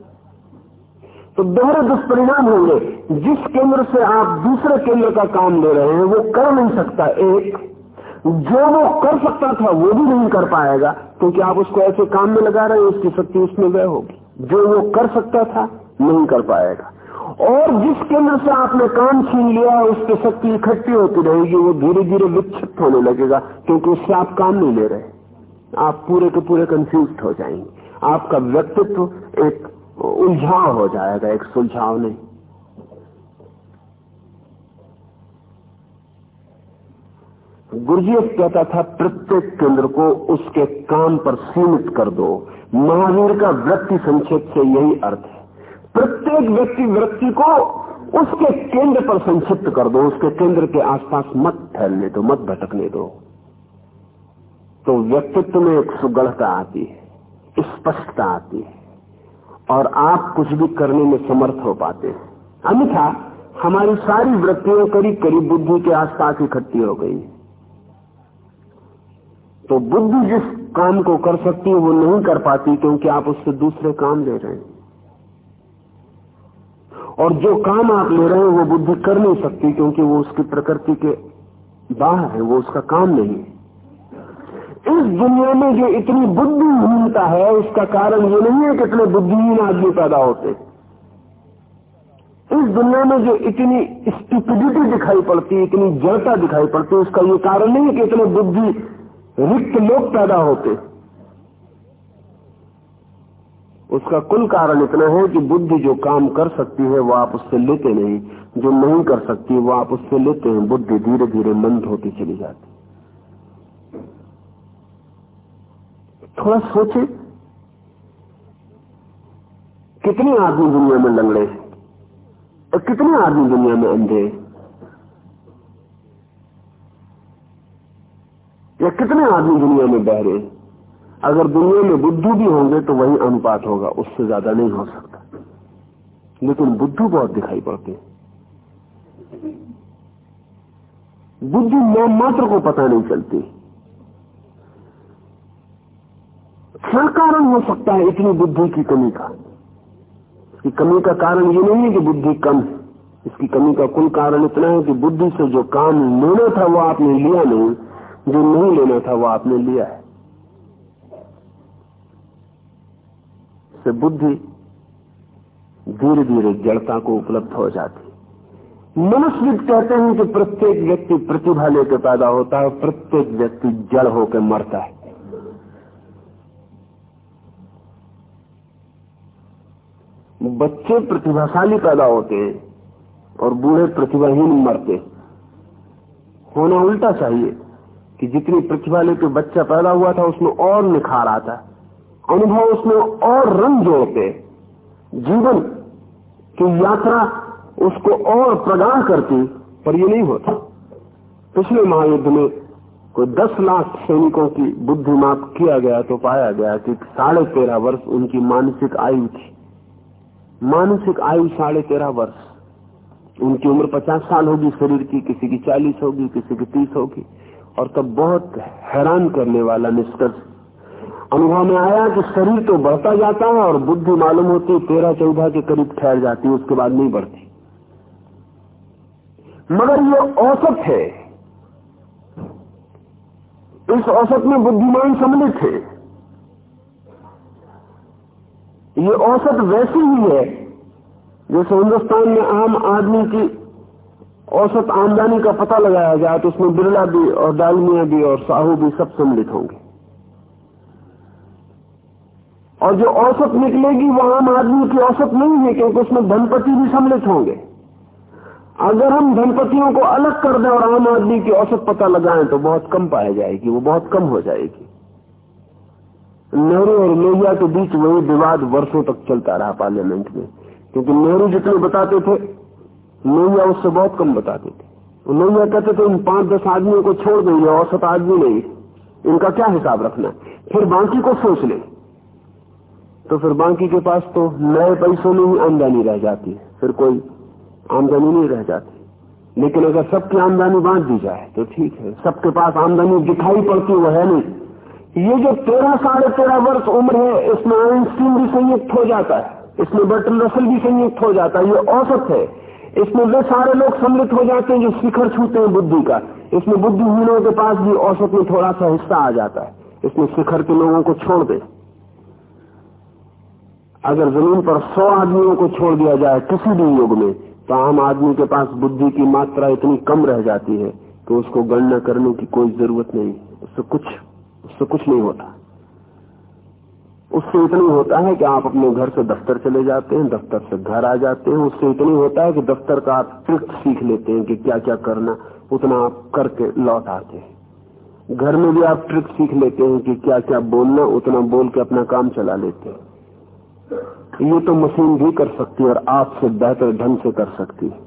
तो दोहरे दुष्परिणाम होंगे, जिस केंद्र से आप दूसरे केंद्र का काम ले रहे हैं, वो कर नहीं सकता एक। जो वो कर सकता था, वो भी नहीं कर पाएगा, क्योंकि आप उसको ऐसे काम में लगा रहे हैं, उसकी शक्ति उसमें वह होगी। जो वो कर सकता था, नहीं कर पाएगा। और जिस केंद्र से आपने काम छीन लिया, उसकी शक्ति इकट्ठी होती रहेगी, वो धीरे धीरे विक्षिप्त होने लगेगा, क्योंकि उससे आप काम नहीं ले रहे। आप पूरे के पूरे कंफ्यूज हो जाएँगे। आपका व्यक्तित्व एक उलझाव हो जाएगा, एक सुलझाव नहीं। गुरुजी कहता था, प्रत्येक केंद्र को उसके काम पर सीमित कर दो। महावीर का व्यक्ति संक्षेप से यही अर्थ है। प्रत्येक व्यक्ति वृत्ति को उसके केंद्र पर संक्षिप्त कर दो, उसके केंद्र के आसपास मत फैलने दो, मत भटकने दो। तो व्यक्तित्व में एक सुगढ़ता आती है, स्पष्टता आती है, और आप कुछ भी करने में समर्थ हो पाते हैं। अन्यथा, हमारी सारी वृत्तियों करीब करीब बुद्धि के आसपास इकट्ठी हो गई। तो बुद्धि जिस काम को कर सकती है, वो नहीं कर पाती, क्योंकि आप उससे दूसरे काम ले रहे हैं। और जो काम आप ले रहे हैं वो बुद्धि कर नहीं सकती, क्योंकि वो उसकी प्रकृति के बाहर है, वो उसका काम नहीं है। इस दुनिया में जो इतनी बुद्धिहीनता है उसका कारण ये नहीं है कि इतने बुद्धिहीन आदमी पैदा होते। इस दुनिया में जो इतनी स्टिपिडिटी दिखाई पड़ती है इतनी जड़ता दिखाई पड़ती है उसका ये कारण नहीं है कि इतने बुद्धि रिक्त लोग पैदा होते। उसका कुल कारण इतना है कि बुद्धि जो काम कर सकती है, वो आप उससे लेते नहीं। जो नहीं कर सकती, वो आप उससे लेते हैं। बुद्धि धीरे धीरे मंद होती चली जाती। थोड़ा सोचे, कितने आदमी दुनिया में लंगड़े और कितने आदमी दुनिया में अंधे या कितने आदमी दुनिया में बहरे हैं? अगर दुनिया में बुद्धू भी होंगे तो वही अनुपात होगा, उससे ज़्यादा नहीं हो सकता। लेकिन बुद्धू बहुत दिखाई पड़ते बुद्धि नाम मात्र को पता नहीं चलती। क्या कारण हो सकता है इतनी बुद्धि की कमी का? इसकी कमी का कारण ये नहीं है कि बुद्धि कम है। इसकी कमी का कुल कारण इतना है कि बुद्धि से जो काम लेना था वो आपने लिया नहीं, जो नहीं लेना था वो आपने लिया है। से बुद्धि धीरे धीरे जड़ता को उपलब्ध हो जाती मनुष्य कहते हैं कि प्रत्येक व्यक्ति प्रतिभा लेकर पैदा होता है प्रत्येक व्यक्ति जड़ होकर मरता है। बच्चे प्रतिभाशाली पैदा होते हैं और बूढ़े प्रतिभाहीन मरते होना उल्टा चाहिए कि जितनी प्रतिभा लेकर बच्चा पैदा हुआ था, उसमें और निखार आता अनुभव उसमें और रंग जोड़ते जीवन की यात्रा उसको और प्रगाढ़ करती, पर ये नहीं होता। पिछले महायुद्ध में कोई दस लाख सैनिकों की बुद्धि माप किया गया तो पाया गया कि साढ़े तेरह वर्ष उनकी मानसिक आयु थी। मानसिक आयु साढ़े तेरह वर्ष। उनकी उम्र पचास साल होगी, शरीर की किसी की चालीस होगी, किसी की तीस होगी। और तब बहुत हैरान करने वाला निष्कर्ष अनुभव में आया कि शरीर तो बढ़ता जाता है और बुद्धि मालूम होती तेरह चौदह के करीब ठहर जाती है, उसके बाद नहीं बढ़ती। मगर ये औसत है। इस औसत में बुद्धिमान सम्मिलित है। ये औसत वैसी ही है, जैसे हिंदुस्तान में आम आदमी की औसत आमदनी का पता लगाया जाए तो उसमें बिरला भी और डालमिया भी और साहू भी सब सम्मिलित होंगे। और जो औसत निकलेगी वो आम आदमी की औसत नहीं है, क्योंकि उसमें धनपति भी सम्मिलित होंगे। अगर हम धनपतियों को अलग कर दें और आम आदमी की औसत पता लगाएँ तो बहुत कम पाई जाएगी, वो बहुत कम हो जाएगी। नेहरू और लोहिया के बीच वही विवाद वर्षों तक चलता रहा पार्लियामेंट में, क्योंकि नेहरू जितने बताते थे, लोहिया उससे बहुत कम बताते थे। लोहिया कहते थे, इन पाँच दस आदमियों को छोड़ देंगे औसत आदमी नहीं, इनका क्या हिसाब रखना फिर बाकी को सोच ले। तो फिर बाकी के पास तो नए पैसों में ही आमदनी रह जाती है। फिर कोई आमदनी नहीं रह जाती। लेकिन अगर सबकी आमदनी बांट दी जाए तो ठीक है। सबके पास आमदनी दिखाई पड़ती, वो है नहीं। ये जो तेरह, साढ़े तेरह वर्ष उम्र है, इसमें आइंस्टीन भी संयुक्त हो जाता है। इसमें बर्टन रसल भी संयुक्त हो जाता है। ये औसत है। इसमें वे सारे लोग सम्मिलित हो जाते हैं जो शिखर छूते हैं बुद्धि का। इसमें बुद्धिहीनों के पास भी औसत में थोड़ा सा हिस्सा आ जाता है। इसमें शिखर के लोगों को छोड़ दे। अगर ज़मीन पर सौ आदमियों को छोड़ दिया जाए किसी भी युग में तो आम आदमी के पास बुद्धि की मात्रा इतनी कम रह जाती है कि उसको गणना करने की कोई ज़रूरत नहीं। उससे कुछ उससे कुछ नहीं होता। उससे इतना होता है कि आप अपने घर से दफ्तर चले जाते हैं, दफ्तर से घर आ जाते हैं। उससे इतना होता है कि दफ्तर का आप ट्रिक सीख लेते हैं कि क्या क्या करना, उतना आप करके लौट आते हैं। घर में भी आप ट्रिक सीख लेते हैं कि क्या क्या बोलना, उतना बोल के अपना काम चला लेते हैं। ये तो मशीन भी कर सकती है और आपसे बेहतर ढंग से कर सकती है।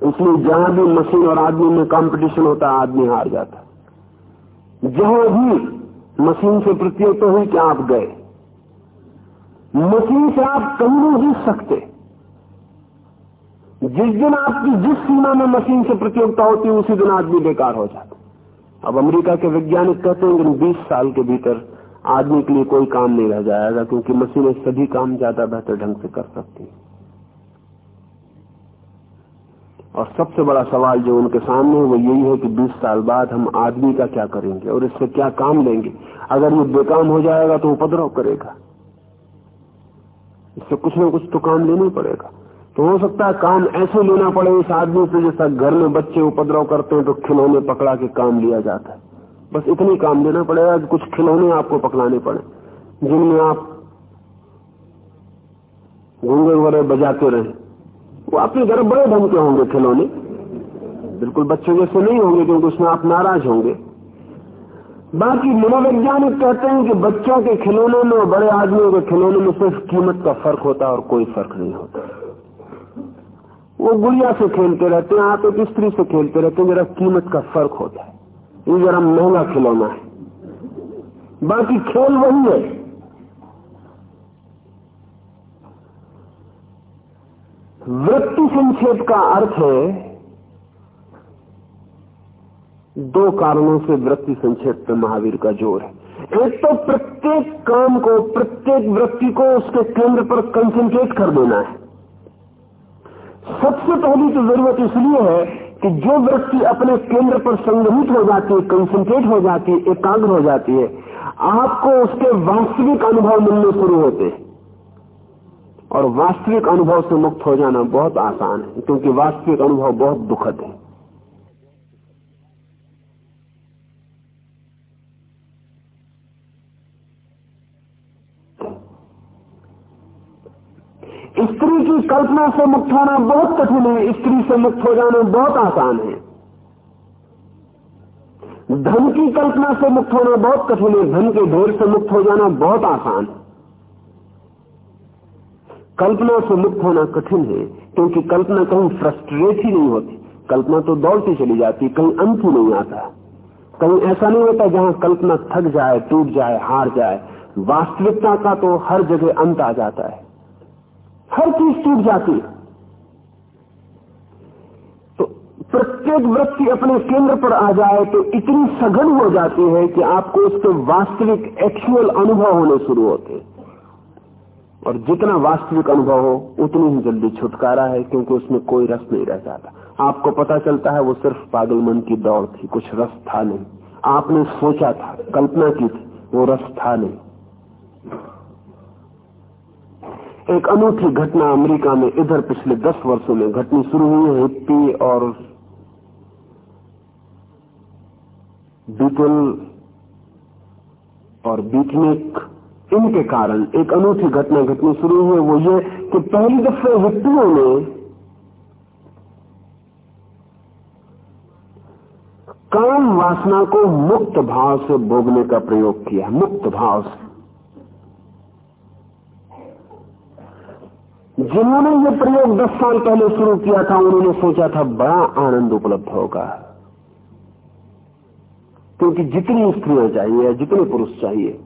इसलिए जहाँ भी मशीन और आदमी में कंपटीशन होता है, आदमी हार जाता है। जहाँ भी मशीन से प्रतियोगिता हुई कि आप गए, मशीन से आप कहीं नहीं जीत सकते। जिस दिन आपकी जिस सीमा में मशीन से प्रतियोगिता होती है, उसी दिन आदमी बेकार हो जाता अब अमेरिका के वैज्ञानिक कहते हैं कि 20 साल के भीतर आदमी के लिए कोई काम नहीं रह जाएगा, क्योंकि मशीनें सभी काम ज़्यादा बेहतर ढंग से कर सकती हैं। और सबसे बड़ा सवाल जो उनके सामने है, वो यही है कि 20 साल बाद हम आदमी का क्या करेंगे और इससे क्या काम लेंगे? अगर ये बेकाम हो जाएगा तो उपद्रव करेगा। इससे कुछ ना कुछ तो काम लेना पड़ेगा। तो हो सकता है काम ऐसे लेना पड़े, इस आदमी से जैसा घर में बच्चे उपद्रव करते हैं तो खिलौने पकड़ा के काम लिया जाता है। बस इतनी काम देना पड़ेगा, कि कुछ खिलौने आपको पकड़ाने पड़े, जिनमें आप घूँगे वगैरह बजाते रहे। वो आपके घर बड़े ढंग के होंगे खिलौने। बिल्कुल बच्चों जैसे नहीं होंगे, क्योंकि उसमें आप नाराज़ होंगे। बाकी मनोवैज्ञानिक कहते हैं कि बच्चों के खिलौने में और बड़े आदमियों के खिलौने में सिर्फ़ कीमत का फ़र्क होता है और कोई फ़र्क नहीं होता। वो गुड़िया से खेलते रहते हैं आप एक स्त्री से खेलते रहते हैं, जरा कीमत का फ़र्क होता है। ये जरा महँगा खिलौना है। बाकी खेल वही है। वृत्ति संक्षेप का अर्थ है, दो कारणों से वृत्ति संक्षेप पे महावीर का ज़ोर है। एक तो प्रत्येक काम को, प्रत्येक वृत्ति को उसके केंद्र पर कंसंट्रेट कर देना है। सबसे पहली तो ज़रूरत इसलिए है कि जो व्यक्ति अपने केंद्र पर संग्रहित हो जाती है कंसंट्रेट हो जाती है, एकाग्र हो जाती है, आपको उसके वास्तविक अनुभव मिलने शुरू होते हैं। और वास्तविक अनुभव से मुक्त हो जाना बहुत आसान है, क्योंकि वास्तविक अनुभव बहुत दुखद है स्त्री की कल्पना से मुक्त होना बहुत कठिन है, स्त्री से मुक्त हो जाना बहुत आसान है। धन की कल्पना से मुक्त होना बहुत कठिन है, धन के ढेर से मुक्त हो जाना बहुत आसान है। कल्पना से मुक्त होना कठिन है, क्योंकि कल्पना कहीं फ्रस्ट्रेट ही नहीं होती। कल्पना तो दौड़ती चली जाती, कहीं अंत ही नहीं आता। कहीं ऐसा नहीं होता जहाँ कल्पना थक जाए, टूट जाए, हार जाए। वास्तविकता का तो हर जगह अंत आ जाता है। हर चीज़ टूट जाती है। तो प्रत्येक वृत्ति अपने केंद्र पर आ जाए तो इतनी सघन हो जाती है कि आपको उसके वास्तविक एक्चुअल अनुभव होने शुरू होते और जितना वास्तविक अनुभव हो, उतनी ही जल्दी छुटकारा है, क्योंकि उसमें कोई रस नहीं रह जाता। आपको पता चलता है, वो सिर्फ़ पागल मन की दौड़ थी, कुछ रस था नहीं। आपने सोचा था, कल्पना की थी, वो रस था नहीं। एक अनूठी घटना अमेरिका में इधर पिछले दस वर्षों में घटनी शुरू हुई है हिप्पी और बीटल और बीटनिक इनके कारण एक अनूठी घटना घटनी शुरू हुई, वो ये कि पहली दफे हिप्पियों ने काम वासना को मुक्त भाव से भोगने का प्रयोग किया, मुक्त भाव से। जिन्होंने ये प्रयोग दस साल पहले शुरू किया था, उन्होंने सोचा था बड़ा आनंद उपलब्ध होगा। क्योंकि जितनी स्त्रियाँ चाहिए, जितने पुरुष चाहिए,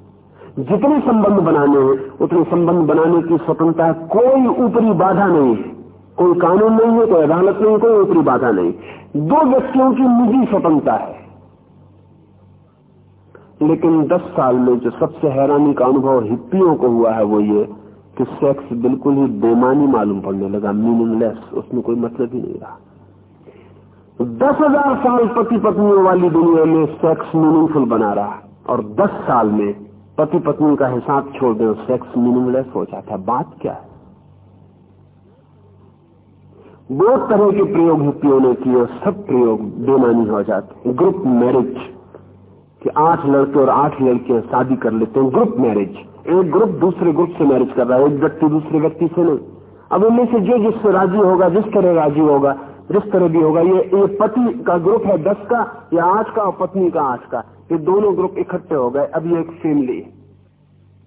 जितने संबंध बनाने हैं, उतने संबंध बनाने की स्वतंत्रता कोई ऊपरी बाधा नहीं है। कोई कानून नहीं है, कोई अदालत नहीं, कोई ऊपरी बाधा नहीं। दो व्यक्तियों की निजी स्वतंत्रता है। लेकिन दस साल में जो सबसे हैरानी का अनुभव हिप्पियों को हुआ है, वो ये कि सेक्स बिल्कुल ही बेमानी मालूम पड़ने लगा मीनिंगलेस उसमें कोई मतलब ही नहीं रहा। दस हज़ार साल पति पत्नियों वाली दुनिया में सेक्स मीनिंगफुल बना रहा। और दस साल में पति पत्नी का हिसाब छोड़ दें सेक्स मीनिंगलेस हो जाता। है बात क्या है? बहुत तरह के प्रयोग हिप्पियों ने किए सब प्रयोग बेमानी हो जाते ग्रुप मैरिज कि आठ लड़के और आठ लड़कियाँ शादी कर लेते हैं। ग्रुप मैरिज एक ग्रुप दूसरे ग्रुप से मैरिज कर रहा है, एक व्यक्ति दूसरे व्यक्ति से नहीं। अब इनमें से जो जिससे राज़ी होगा, जिस तरह राज़ी होगा, जिस तरह भी होगा, ये ये पति का ग्रुप है दस का, या आठ का और पत्नी का आठ का। ये दोनों ग्रुप इकट्ठे हो गए। अब ये एक फैमिली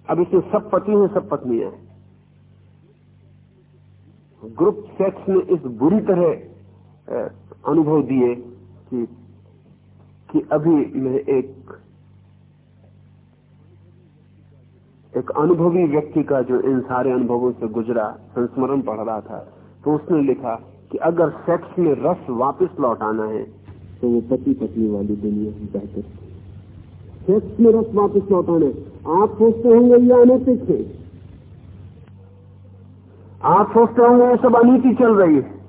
अब इसमें सब पति है, सब पत्नी है। ग्रुप सेक्स ने इस बुरी तरह अनुभव दिए कि कि अभी मैं एक एक अनुभवी व्यक्ति का जो इन सारे अनुभवों से गुजरा, संस्मरण पढ़ रहा था तो उसने लिखा कि अगर सेक्स में रस वापस लौटाना है तो वो पति पत्नी वाली दुनिया ही बेहतर सेक्स में रस वापस लौटाना आप सोचते होंगे ये अनैतिक है। आप सोचते होंगे ये सब अनीति चल रही है।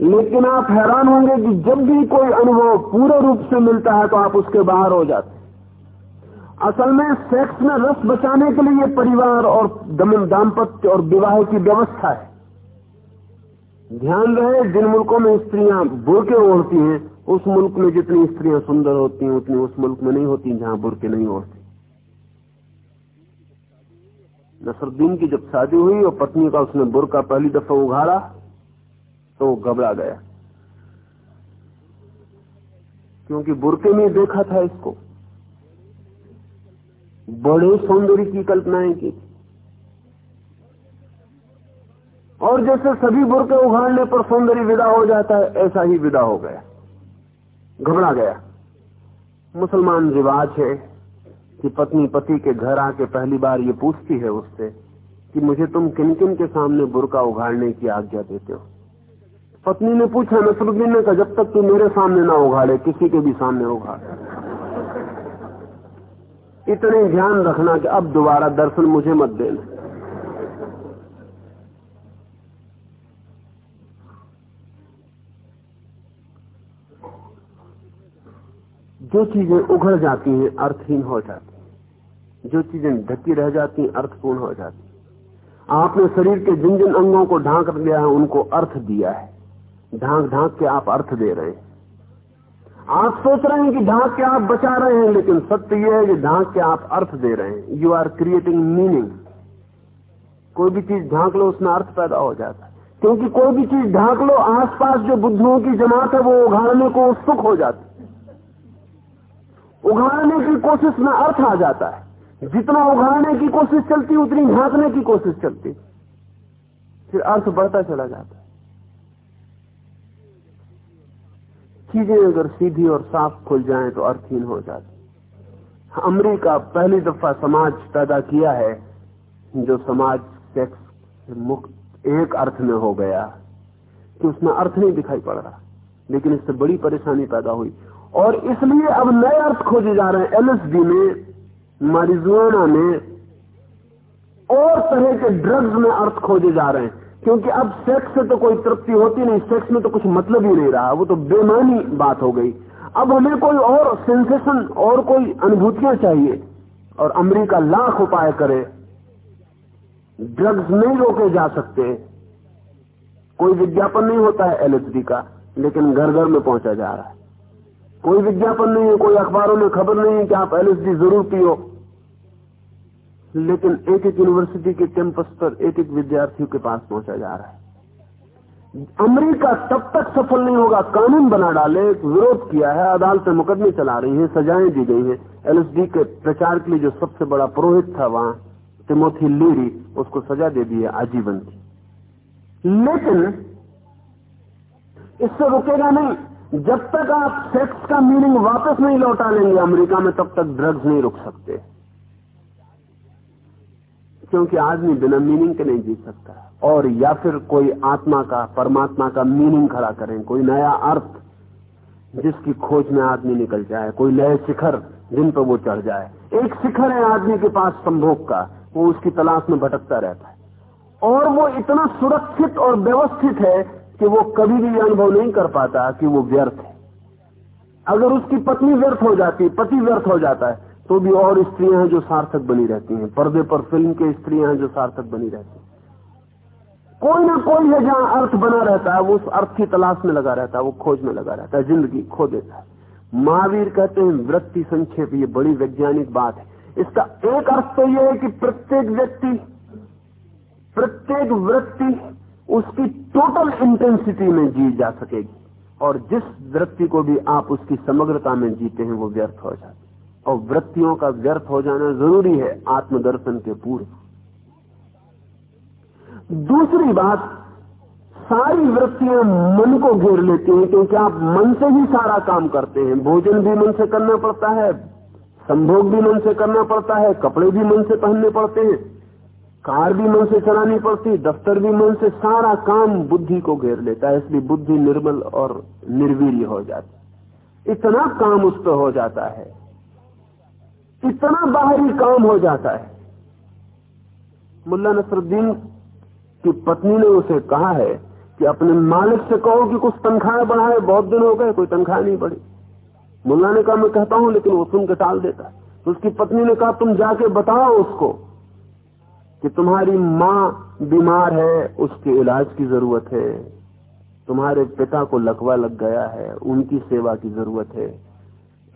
लेकिन आप हैरान होंगे कि जब भी कोई अनुभव पूरे रूप से मिलता है तो आप उसके बाहर हो जाते असल में सेक्स में रस बचाने के लिए परिवार और दमन दाम्पत्य और विवाह की व्यवस्था है। ध्यान रहे, जिन मुल्कों में स्त्रियाँ बुरके ओढ़ती हैं, उस मुल्क में जितनी स्त्रियाँ सुंदर होती हैं, उतनी उस मुल्क में नहीं होती जहाँ बुरके नहीं ओढ़ती। नसरुद्दीन की जब शादी हुई और पत्नी का उसने बुरका पहली दफ़ा उघाड़ा तो वो घबरा गया। क्योंकि बुरके में देखा था इसको। बड़े सौंदर्य की कल्पनाएँ की। और जैसे सभी बुरके उघाड़ने पर सौंदर्य विदा हो जाता है, ऐसा ही विदा हो गया। घबरा गया। मुसलमान रिवाज है कि पत्नी पति के घर आके पहली बार ये पूछती है उससे कि मुझे तुम किन किन के सामने बुरका उघाड़ने की आज्ञा देते हो? पत्नी ने पूछा, नसरुद्दीन ने कहा, जब तक तू मेरे सामने ना उघाड़े किसी के भी सामने उघाड़ इतने ध्यान रखना कि अब दोबारा दर्शन मुझे मत देना। जो चीज़ें उघड़ जाती हैं, अर्थहीन हो जाती हैं। जो चीज़ें ढकी रह जाती हैं, अर्थपूर्ण हो जाती हैं। आपने शरीर के जिन जिन अंगों को ढांक लिया है, उनको अर्थ दिया है। ढांक ढांक के आप अर्थ दे रहे हैं। आप सोच रहे हैं कि ढांक के आप बचा रहे हैं, लेकिन सत्य यह है कि ढांक के आप अर्थ दे रहे हैं। यू आर क्रिएटिंग मीनिंग कोई भी चीज़ ढांक लो, उसमें अर्थ पैदा हो जाता है। क्योंकि कोई भी चीज़ ढांक लो, आसपास जो बुद्धियों की जमात है, वो उघाड़ने को उत्सुक हो जाती उघाड़ने की कोशिश में अर्थ आ जाता है। जितना उघाड़ने की कोशिश चलती उतनी झांकने की कोशिश चलती फिर अर्थ बढ़ता चला जाता है। चीज़ें अगर सीधी और साफ़ खुल जाएँ तो अर्थहीन हो जाती अमेरिका पहली दफ़ा समाज पैदा किया है, जो समाज सेक्स मुक्त एक अर्थ में हो गया। कि उसमें अर्थ नहीं दिखाई पड़ रहा, लेकिन इससे बड़ी परेशानी पैदा हुई। और इसलिए अब नए अर्थ खोजे जा रहे हैं। एलएसडी में, मारिजुआना में, और तरह के ड्रग्स में अर्थ खोजे जा रहे हैं। क्योंकि अब सेक्स से तो कोई तृप्ति होती नहीं सेक्स में तो कुछ मतलब ही नहीं रहा, वो तो बेमानी बात हो गई। अब हमें कोई और सेंसेशन और कोई अनुभूतियाँ चाहिए, और अमेरिका लाख उपाय करे ड्रग्स नहीं रोके जा सकते। कोई विज्ञापन नहीं होता है एलएसडी का, लेकिन घर घर में पहुँचा जा रहा है। कोई विज्ञापन नहीं है, कोई अखबारों में खबर नहीं है कि आप एलएसडी ज़रूर पियो। लेकिन एक एक यूनिवर्सिटी के कैंपस पर एक एक विद्यार्थियों के पास पहुँचा जा रहा है। अमेरिका तब तक सफल नहीं होगा, कानून बना डाले, विरोध किया है, अदालतें मुकदमे चला रही हैं, सजाएँ दी गई हैं। एलएसडी के प्रचार के लिए जो सबसे बड़ा पुरोहित था वहाँ, तिमोथी लीरी, उसको सजा दे दी है, आजीवन की। लेकिन इससे रुकेगा नहीं। जब तक आप सेक्स का मीनिंग वापस नहीं लौटा लेंगे अमेरिका में, तब तक ड्रग्स नहीं रुक सकते। क्योंकि आदमी बिना मीनिंग के नहीं जी सकता। और या फिर कोई आत्मा का, परमात्मा का मीनिंग खड़ा करें, कोई नया अर्थ जिसकी खोज में आदमी निकल जाए, कोई नए शिखर जिन पर वो चढ़ जाए। एक शिखर है आदमी के पास संभोग का, वो उसकी तलाश में भटकता रहता है। और वो इतना सुरक्षित और व्यवस्थित है कि वो कभी भी अनुभव नहीं कर पाता कि वो व्यर्थ है। अगर उसकी पत्नी व्यर्थ हो जाती, पति व्यर्थ हो जाता है तो भी और स्त्रियाँ हैं जो सार्थक बनी रहती हैं। पर्दे पर फ़िल्म के स्त्रियाँ हैं जो सार्थक बनी रहती हैं। कोई ना कोई है जहाँ अर्थ बना रहता है, वो उस अर्थ की तलाश में लगा रहता है, वो खोज में लगा रहता है, ज़िंदगी खो देता है। महावीर कहते हैं, वृत्ति संक्षेप, ये बड़ी वैज्ञानिक बात है। इसका एक अर्थ तो यह है कि प्रत्येक व्यक्ति, प्रत्येक वृत्ति उसकी टोटल इंटेंसिटी में जी जा सकेगी। और जिस वृत्ति को भी आप उसकी समग्रता में जीते हैं, वो व्यर्थ हो जाती और वृत्तियों का व्यर्थ हो जाना ज़रूरी है आत्मदर्शन के पूर्व। दूसरी बात, सारी वृत्तियाँ मन को घेर लेती हैं, क्योंकि आप मन से ही सारा काम करते हैं। भोजन भी मन से करना पड़ता है, संभोग भी मन से करना पड़ता है, कपड़े भी मन से पहनने पड़ते हैं, कार भी मन से चलानी पड़ती, दफ्तर भी मन से सारा काम बुद्धि को घेर लेता है, इसलिए बुद्धि निर्मल और निर्वीर्य हो जाती। इतना काम उस पर हो जाता है। इतना बाहरी काम हो जाता है। मुल्ला नसरुद्दीन की पत्नी ने उसे कहा है कि अपने मालिक से कहो कि कुछ तनख्वाहें बढ़ाए, बहुत दिन हो गए, कोई तनख्वाह नहीं बढ़ी। मुल्ला ने कहा, मैं कहता हूँ, लेकिन वो सुन के टाल देता है। तो उसकी पत्नी ने कहा, तुम जाके बताओ उसको कि तुम्हारी माँ बीमार है, उसके इलाज की ज़रूरत है, तुम्हारे पिता को लकवा लग गया है, उनकी सेवा की ज़रूरत है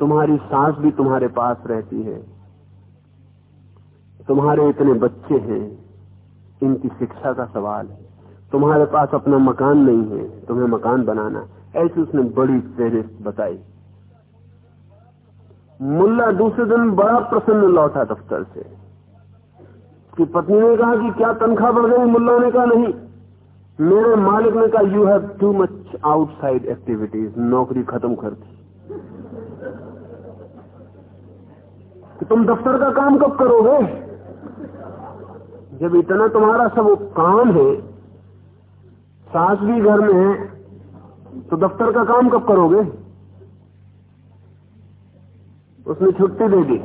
तुम्हारी सास भी तुम्हारे पास रहती है। तुम्हारे इतने बच्चे हैं, इनकी शिक्षा का सवाल है। तुम्हारे पास अपना मकान नहीं है, तुम्हें मकान बनाना ऐसी उसने बड़ी फेरिस्त बताई। मुल्ला दूसरे दिन बड़ा प्रसन्न लौटा दफ्तर से। कि पत्नी ने कहा कि क्या तनख्वाह बढ़ गई? मुल्ला ने कहा, नहीं। मेरे मालिक ने कहा you have too much outside activities नौकरी खत्म कर दी कि तुम दफ्तर का काम कब करोगे? जब इतना तुम्हारा सब काम है, सास भी घर में है तो दफ्तर का काम कब करोगे? उसने छुट्टी दे दी।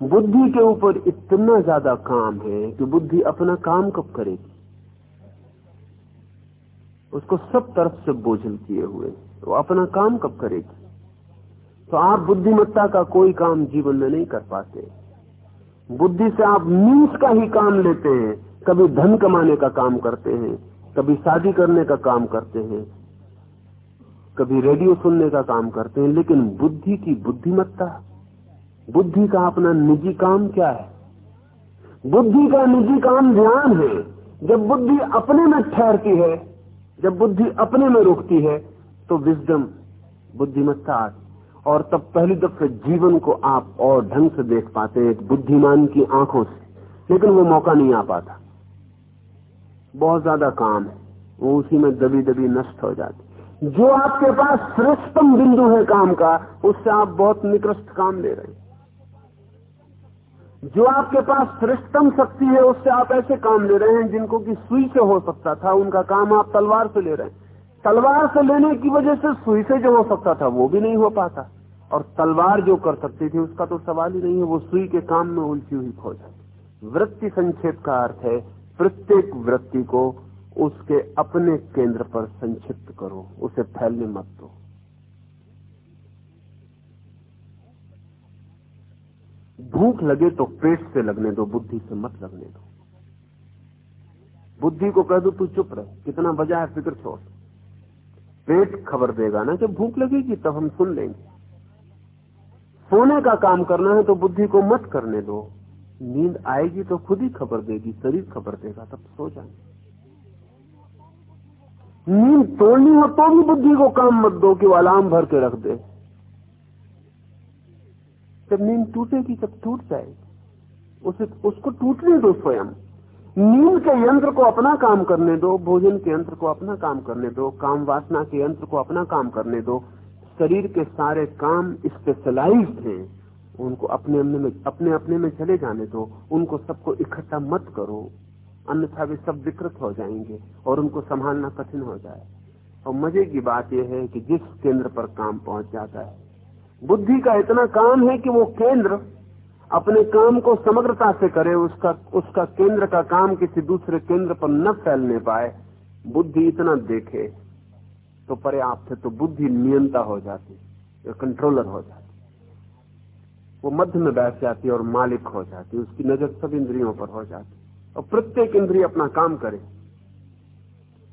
बुद्धि के ऊपर इतना ज़्यादा काम है कि बुद्धि अपना काम कब करेगी? उसको सब तरफ़ से बोझल किए हुए, वो अपना काम कब करेगी? तो आप बुद्धिमत्ता का कोई काम जीवन में नहीं कर पाते। बुद्धि से आप मीन्स का ही काम लेते हैं, कभी धन कमाने का काम करते हैं, कभी शादी करने का काम करते हैं, कभी रेडियो सुनने का काम करते हैं, लेकिन बुद्धि की बुद्धिमत्ता, बुद्धि का अपना निजी काम क्या है? बुद्धि का निजी काम ध्यान है। जब बुद्धि अपने में ठहरती है, जब बुद्धि अपने में रुकती है तो विजडम बुद्धिमत्ता आती और तब पहली दफे जीवन को आप और ढंग से देख पाते एक बुद्धिमान की आँखों से। लेकिन वो मौका नहीं आ पाता। बहुत ज़्यादा काम है। वो उसी में दबी दबी नष्ट हो जाती जो आपके पास श्रेष्ठतम बिंदु है काम का, उससे आप बहुत निकृष्ट काम ले रहे हैं। जो आपके पास श्रेष्ठतम शक्ति है, उससे आप ऐसे काम ले रहे हैं जिनको कि सुई से हो सकता था, उनका काम आप तलवार से ले रहे हैं। तलवार से लेने की वजह से सुई से जो हो सकता था, वो भी नहीं हो पाता। और तलवार जो कर सकती थी, उसका तो सवाल ही नहीं है, वो सुई के काम में उलझी हुई खो जाती वृत्ति संक्षेप का अर्थ है, प्रत्येक वृत्ति को उसके अपने केंद्र पर संक्षिप्त करो, उसे फैलने मत दो। भूख लगे तो पेट से लगने दो, बुद्धि से मत लगने दो। बुद्धि को कह दो, तू चुप रहे, कितना बजा है फ़िक्र छोड़। पेट खबर देगा ना जब भूख लगेगी, तब हम सुन लेंगे। सोने का काम करना है तो बुद्धि को मत करने दो। नींद आएगी तो खुद ही खबर देगी, शरीर खबर देगा, तब सो जाएँगे नींद तोड़नी हो तो भी बुद्धि को काम मत दो कि अलार्म भर के रख दे। जब नींद टूटेगी, तब टूट जाएगी। उसे, उसको टूटने दो स्वयं। नींद के यंत्र को अपना काम करने दो, भोजन के यंत्र को अपना काम करने दो, काम वासना के यंत्र को अपना काम करने दो शरीर के सारे काम स्पेशलाइज्ड हैं, उनको अपने अपने में, अपने अपने में चले जाने दो, उनको सबको इकट्ठा मत करो, अन्यथा वे सब विकृत हो जाएँगे और उनको संभालना कठिन हो जाए। और मज़े की बात यह है कि जिस केंद्र पर काम पहुँच जाता है, बुद्धि का इतना काम है कि वो केंद्र अपने काम को समग्रता से करे, उसका उसका केंद्र का काम किसी दूसरे केंद्र पर न फैलने पाए, बुद्धि इतना देखे तो पर्याप्त है तो बुद्धि नियंता हो जाती कंट्रोलर हो जाती। वो मध्य में बैठ जाती और मालिक हो जाती, उसकी नज़र सब इंद्रियों पर हो जाती। और प्रत्येक इंद्रिय अपना काम करे,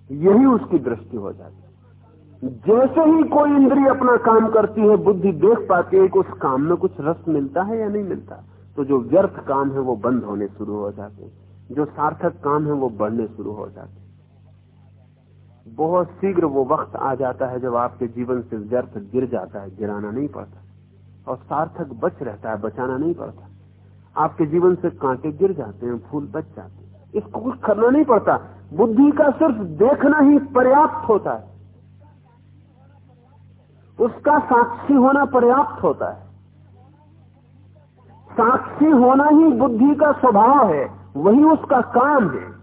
यही उसकी दृष्टि हो जाती। जैसे ही कोई इंद्रिय अपना काम करती है, बुद्धि देख पाती है कि उस काम में कुछ रस मिलता है या नहीं मिलता तो जो व्यर्थ काम है वो बंद होने शुरू हो जाते जो सार्थक काम है वो बढ़ने शुरू हो जाते बहुत शीघ्र वो वक्त आ जाता है जब आपके जीवन से व्यर्थ गिर जाता है, गिराना नहीं पड़ता। और सार्थक बच रहता है, बचाना नहीं पड़ता। आपके जीवन से कांटे गिर जाते हैं, फूल बच जाते हैं। इसको कुछ करना नहीं पड़ता। बुद्धि का सिर्फ़ देखना ही पर्याप्त होता है। उसका साक्षी होना पर्याप्त होता है। साक्षी होना ही बुद्धि का स्वभाव है, वही उसका काम है।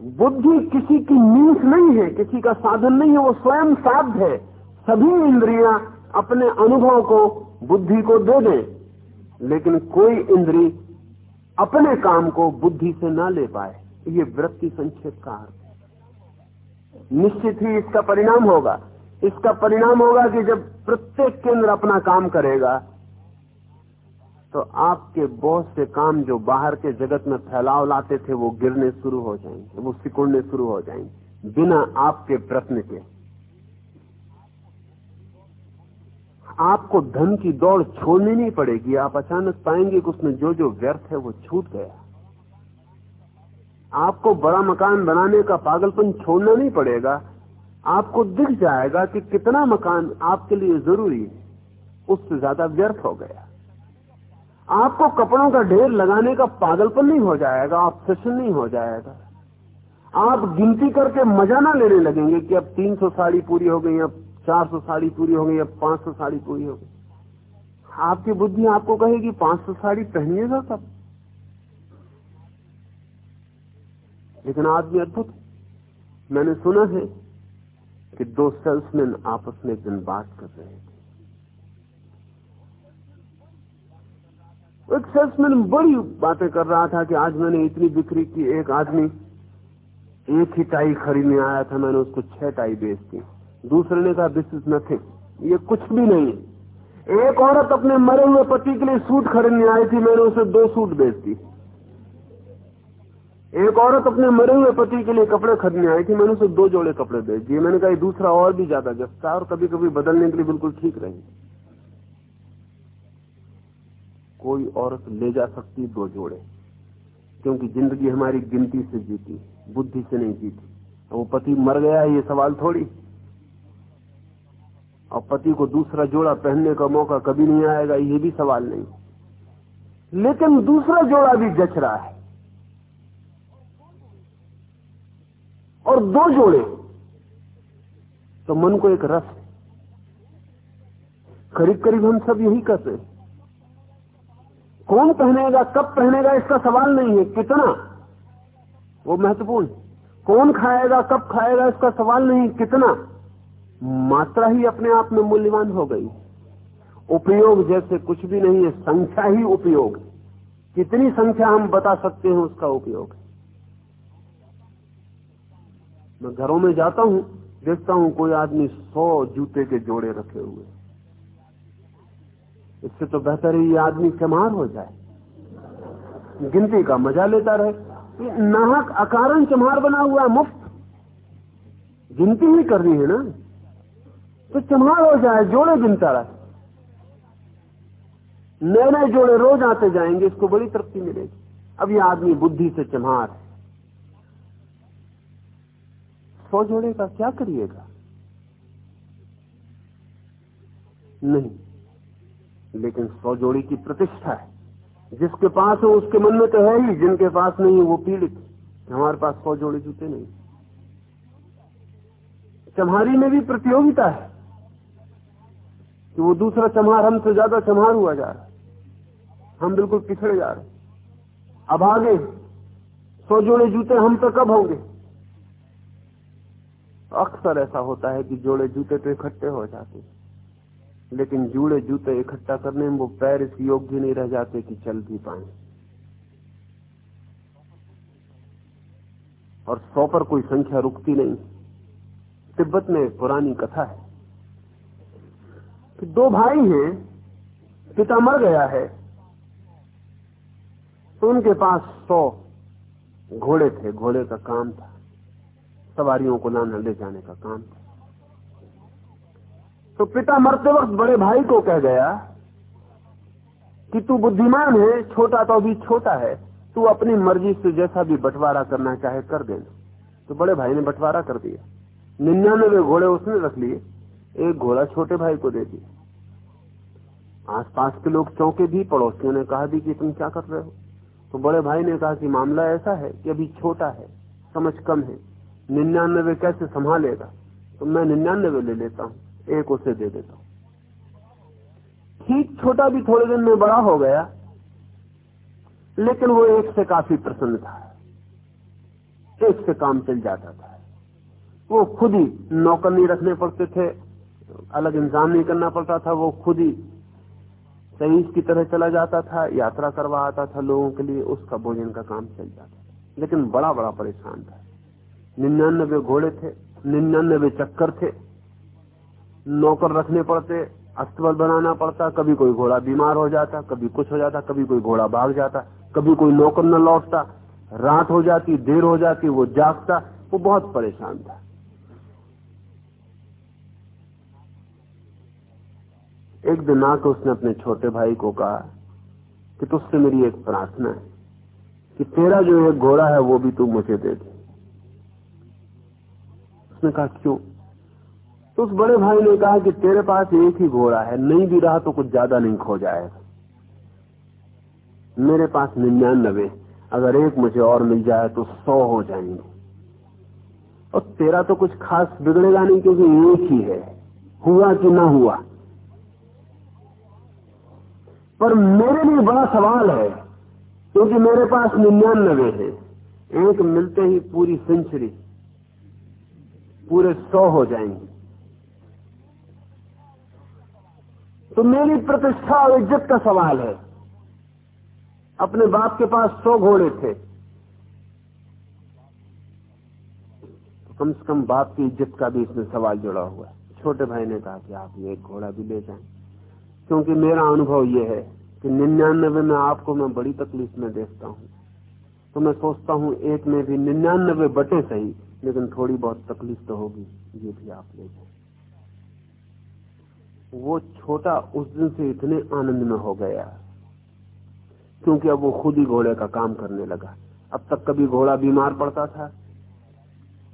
बुद्धि किसी की मीन्स नहीं है, किसी का साधन नहीं है, वो स्वयं साध है। सभी इंद्रियाँ अपने अनुभव को, बुद्धि को दे दें, लेकिन कोई इंद्री अपने काम को बुद्धि से ना ले पाए। ये वृत्ति संक्षेप का अर्थ निश्चित ही इसका परिणाम होगा। इसका परिणाम होगा कि जब प्रत्येक केंद्र अपना काम करेगा तो आपके बहुत से काम जो बाहर के जगत में फैलाव लाते थे, वो गिरने शुरू हो जाएँगे, वो सिकुड़ने शुरू हो जाएँगे, बिना आपके प्रश्न के। आपको धन की दौड़ छोड़नी नहीं पड़ेगी, आप अचानक पाएँगे कि उसमें जो जो व्यर्थ है वो छूट गया। आपको बड़ा मकान बनाने का पागलपन छोड़ना नहीं पड़ेगा, आपको दिख जाएगा कि कितना मकान आपके लिए ज़रूरी है, उससे ज़्यादा व्यर्थ हो गया। आपको कपड़ों का ढेर लगाने का पागलपन नहीं हो जाएगा ऑब्सेशन नहीं हो जाएगा। आप गिनती करके मज़ा ना लेने लगेंगे कि अब 300 साड़ी पूरी हो गई, अब 400 साड़ी पूरी हो गई, अब 500 साड़ी पूरी हो गई। आपकी बुद्धि आपको कहेगी 500 साड़ी पहनिएगा कब? लेकिन आदमी अद्भुत। मैंने सुना है कि दो सेल्समैन आपस में एक दिन बात कर रहे थे एक सेल्समैन बड़ी बातें कर रहा था कि आज मैंने इतनी बिक्री की, एक आदमी एक ही टाई खरीदने आया था, मैंने उसको छह टाई बेच दी। दूसरे ने कहा दिस इज़ नथिंग ये कुछ भी नहीं। एक औरत अपने मरे हुए पति के लिए सूट खरीदने आई थी, मैंने उसे दो सूट बेच दी। एक औरत अपने मरे हुए पति के लिए कपड़े खरीदने आई थी, मैंने उसे दो जोड़े कपड़े बेच दिए। मैंने कहा दूसरा और भी ज़्यादा जस्ता और कभी कभी बदलने के लिए बिल्कुल ठीक रही कोई औरत ले जा सकती दो जोड़े। क्योंकि ज़िंदगी हमारी गिनती से जीती, बुद्धि से नहीं जीती। वो पति मर गया ये सवाल थोड़ी। और पति को दूसरा जोड़ा पहनने का मौका कभी नहीं आएगा, ये भी सवाल नहीं। लेकिन दूसरा जोड़ा भी जच रहा है। और दो जोड़े तो मन को एक रस करीब करीब हम सब यही करते हैं। कौन पहनेगा, कब पहनेगा, इसका सवाल नहीं है। कितना? वो महत्वपूर्ण। कौन खाएगा, कब खाएगा, इसका सवाल नहीं कितना? मात्रा ही अपने आप में मूल्यवान हो गई। उपयोग जैसे कुछ भी नहीं है, संख्या ही उपयोग। कितनी संख्या हम बता सकते हैं उसका उपयोग? मैं घरों में जाता हूँ, देखता हूँ कोई आदमी सौ जूते के जोड़े रखे हुए। इससे तो बेहतर है ये आदमी चमार हो जाए। गिनती का मज़ा लेता रहे। नाहक अकारण चमार बना हुआ मुफ़्त। गिनती ही करनी है ना। तो चमार हो जाए, जोड़े गिनता रहे। नए नए जोड़े रोज आते जाएँगे, इसको बड़ी तरक्की मिलेगी। अब ये आदमी बुद्धि से चमार है। सौ जोड़े का क्या करिएगा? नहीं। लेकिन सौ जोड़ी की प्रतिष्ठा है। जिसके पास हो, उसके मन में तो है ही। जिनके पास नहीं है वो पीड़ित। हमारे पास सौ जोड़े जूते नहीं। चम्हारी में भी प्रतियोगिता है कि वो दूसरा चम्हार हमसे ज़्यादा चम्हार हुआ जा रहा हम बिल्कुल पिछड़े जा रहे अब आगे सौ जोड़े जूते हम तो कब होंगे? अक्सर ऐसा होता है कि जोड़े जूते तो इकट्ठे हो जाते लेकिन जूड़े जूते इकट्ठा करने में वो पैर इस योग्य नहीं रह जाते कि चल भी पाए। और सौ पर कोई संख्या रुकती नहीं। तिब्बत में पुरानी कथा है कि दो भाई हैं, पिता मर गया है तो उनके पास सौ घोड़े थे, घोड़े का काम था। सवारियों को लाना, ले जाने का काम था। तो पिता मरते वक्त बड़े भाई को कह गया कि तू बुद्धिमान है, छोटा तो अभी छोटा है। तू अपनी मर्ज़ी से जैसा भी बंटवारा करना चाहे कर देना तो बड़े भाई ने बंटवारा कर दिया। निन्यानवे घोड़े उसने रख लिए। एक घोड़ा छोटे भाई को दे दिया। आसपास के लोग चौंके भी, पड़ोसियों ने कहा भी कि तुम क्या कर रहे हो? तो बड़े भाई ने कहा कि मामला ऐसा है कि अभी छोटा है, समझ कम है। निन्यानवे कैसे संभालेगा? तो मैं निन्यानवे ले लेता हूँ। एक उसे दे देता हूँ। ठीक छोटा भी थोड़े दिन में बड़ा हो गया, लेकिन वो एक से काफ़ी प्रसन्न था। एक से काम चल जाता था। वो खुद ही नौकर नहीं रखने पड़ते थे, अलग इंतज़ाम नहीं करना पड़ता था, वो खुद ही सही की तरह चला जाता था, यात्रा करवा आता था लोगों के लिए, उसका भोजन का काम चल जाता था। लेकिन बड़ा बड़ा परेशान था। निन्यानबे घोड़े थे, निन्यानबे चक्कर थे नौकर रखने पड़ते अस्तबल बनाना पड़ता, कभी कोई घोड़ा बीमार हो जाता, कभी कुछ हो जाता, कभी कोई घोड़ा भाग जाता, कभी कोई नौकर न लौटता। रात हो जाती, देर हो जाती, वो जागता, वो बहुत परेशान था। एक दिन आकर उसने अपने छोटे भाई को कहा कि तुझसे मेरी एक प्रार्थना है कि तेरा जो एक घोड़ा है, वो भी तू मुझे दे दे। उसने कहा, क्यों? तो उस बड़े भाई ने कहा कि तेरे पास एक ही घोड़ा है, नहीं भी रहा तो कुछ ज़्यादा नहीं खो जाएगा। मेरे पास निन्यानबे, अगर एक मुझे और मिल जाए तो सौ हो जाएँगे। और तेरा तो कुछ खास बिगड़ेगा नहीं क्योंकि एक ही है, हुआ कि ना हुआ। पर मेरे लिए बड़ा सवाल है, क्योंकि मेरे पास निन्यानबे है, एक मिलते ही पूरी सेंचुरी पूरे सौ हो जाएँगे। तो मेरी प्रतिष्ठा और इज़्ज़त का सवाल है। अपने बाप के पास सौ घोड़े थे। कम से कम बाप की इज़्ज़त का भी इसमें सवाल जुड़ा हुआ है। छोटे भाई ने कहा कि आप ये एक घोड़ा भी ले जाएँ। क्योंकि मेरा अनुभव यह है कि निन्यानबे में आपको मैं बड़ी तकलीफ़ में देखता हूँ। तो मैं सोचता हूँ एक में भी निन्यानबे बटे सही, लेकिन थोड़ी बहुत तकलीफ़ तो होगी, ये भी आप ले जाए। वो छोटा उस दिन से इतने आनंद में हो गया। क्योंकि अब वो खुद ही घोड़े का काम करने लगा। अब तक कभी घोड़ा बीमार पड़ता था,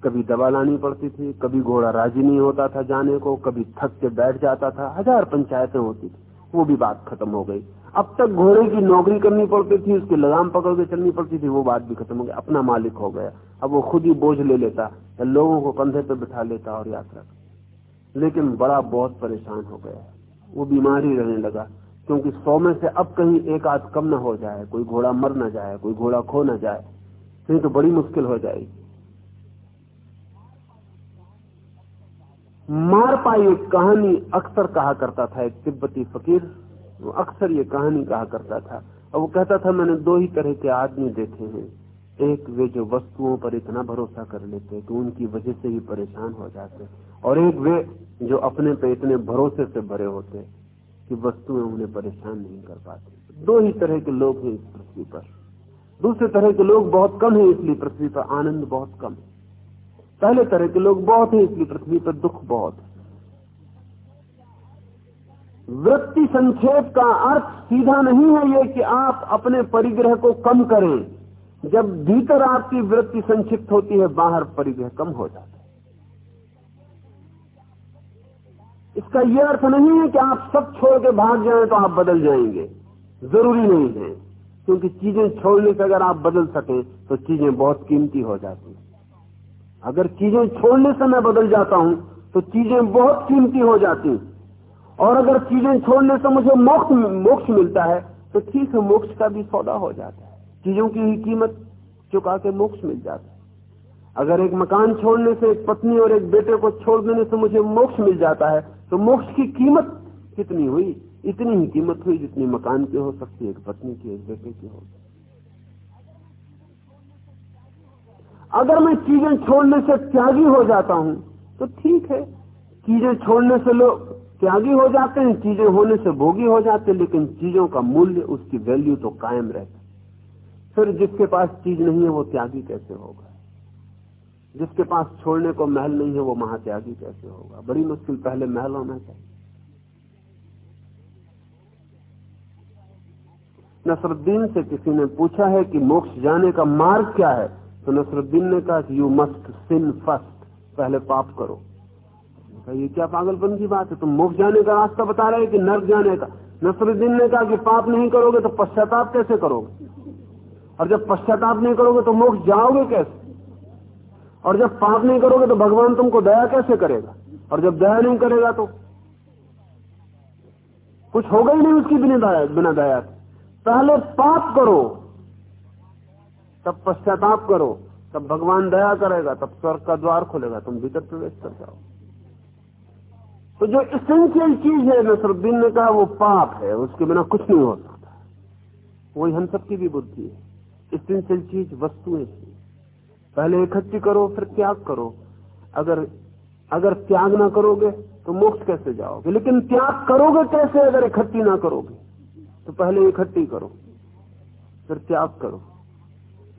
कभी दवा लानी पड़ती थी, कभी घोड़ा राज़ी नहीं होता था जाने को, कभी थक के बैठ जाता था। हज़ार पंचायतें होती थी, वो भी बात खत्म हो गई। अब तक घोड़े की नौकरी करनी पड़ती थी, उसकी लगाम पकड़ के चलनी पड़ती थी, वो बात भी खत्म हो गई। अपना मालिक हो गया। अब वो खुद ही बोझ ले लेता लोगों को कंधे पे बिठा लेता और यात्रा लेकिन बड़ा बहुत परेशान हो गया। वो बीमार ही रहने लगा, क्योंकि सौ में से अब कहीं एक आध कम न हो जाए, कोई घोड़ा मर न जाए, कोई घोड़ा खो न जाए, नहीं तो बड़ी मुश्किल हो जाएगी। मार पाई एक कहानी अक्सर कहा करता था, एक तिब्बती फकीर, वो अक्सर ये कहानी कहा करता था। और वो कहता था, मैंने दो ही तरह के आदमी देखे हैं। एक वे जो वस्तुओं पर इतना भरोसा कर लेते कि उनकी वजह से ही परेशान हो जाते और एक वे जो अपने पे इतने भरोसे से भरे होते कि वस्तुएँ उन्हें परेशान नहीं कर पाती। दो ही तरह के लोग हैं इस पृथ्वी पर। दूसरे तरह के लोग बहुत कम है इसलिए पृथ्वी पर आनंद बहुत कम है। पहले तरह के लोग बहुत हैं इसलिए पृथ्वी पर दुख बहुत वृत्ति संक्षेप का अर्थ सीधा नहीं है ये कि आप अपने परिग्रह को कम करें। जब भीतर आपकी वृत्ति संक्षिप्त होती है, बाहर परिग्रह कम हो जाता है। इसका यह अर्थ नहीं है कि आप सब छोड़ के भाग जाएँ तो आप बदल जाएँगे। ज़रूरी नहीं है, क्योंकि चीज़ें छोड़ने से अगर आप बदल सकें तो चीज़ें बहुत कीमती हो जाती हैं। अगर चीज़ें छोड़ने से मैं बदल जाता हूँ तो चीज़ें बहुत कीमती हो जाती और अगर चीज़ें छोड़ने से मुझे मोक्ष मोक्ष मिलता है तो ठीक है, मोक्ष का भी सौदा हो जाता है। चीज़ों की ही कीमत चुका के मोक्ष मिल जाता है। अगर एक मकान छोड़ने से एक पत्नी और एक बेटे को छोड़ देने से मुझे मोक्ष मिल जाता है तो मोक्ष की कीमत कितनी हुई? इतनी ही कीमत हुई जितनी मकान की हो सकती है, एक पत्नी की, एक बेटे की हो अगर मैं चीज़ें छोड़ने से त्यागी हो जाता हूँ तो ठीक है। चीज़ें छोड़ने से लोग त्यागी हो जाते हैं, चीज़ें होने से भोगी हो जाते हैं, लेकिन चीज़ों का मूल्य, उसकी वैल्यू तो कायम रहता फिर जिसके पास चीज़ नहीं है, वो त्यागी कैसे होगा? जिसके पास छोड़ने को महल नहीं है, वो महात्यागी कैसे होगा? बड़ी मुश्किल, पहले महल होना चाहिए। नसरुद्दीन से किसी ने पूछा है कि मोक्ष जाने का मार्ग क्या है? तो नसरुद्दीन ने कहा कि यू मस्ट सिन फ़र्स्ट पहले पाप करो। ये क्या पागलपन की बात है? तुम मोक्ष जाने का रास्ता बता रहे कि नर्क जाने का? नसरुद्दीन ने कहा कि पाप नहीं करोगे तो पश्चाताप कैसे करोगे? और जब पश्चाताप नहीं करोगे तो मोक्ष जाओगे कैसे? और जब पाप नहीं करोगे तो भगवान तुमको दया कैसे करेगा? और जब दया नहीं करेगा तो? कुछ होगा ही नहीं उसकी बिना दया बिना दया पहले पाप करो, तब पश्चाताप करो, तब भगवान दया करेगा, तब स्वर्ग का द्वार खुलेगा, तुम भीतर प्रवेश कर जाओ। तो जो इसेंशियल चीज़ है नसरुद्दीन ने कहा वो पाप है, उसके बिना कुछ नहीं हो सकता। वही हम सबकी भी बुद्धि है। इसेंशियल चीज़ वस्तुएँ पहले इकट्ठी करो, फिर त्याग करो। अगर अगर त्याग ना करोगे तो मोक्ष कैसे जाओगे? लेकिन त्याग करोगे कैसे अगर इकट्ठी ना करोगे? तो पहले इकट्ठी करो, फिर त्याग करो,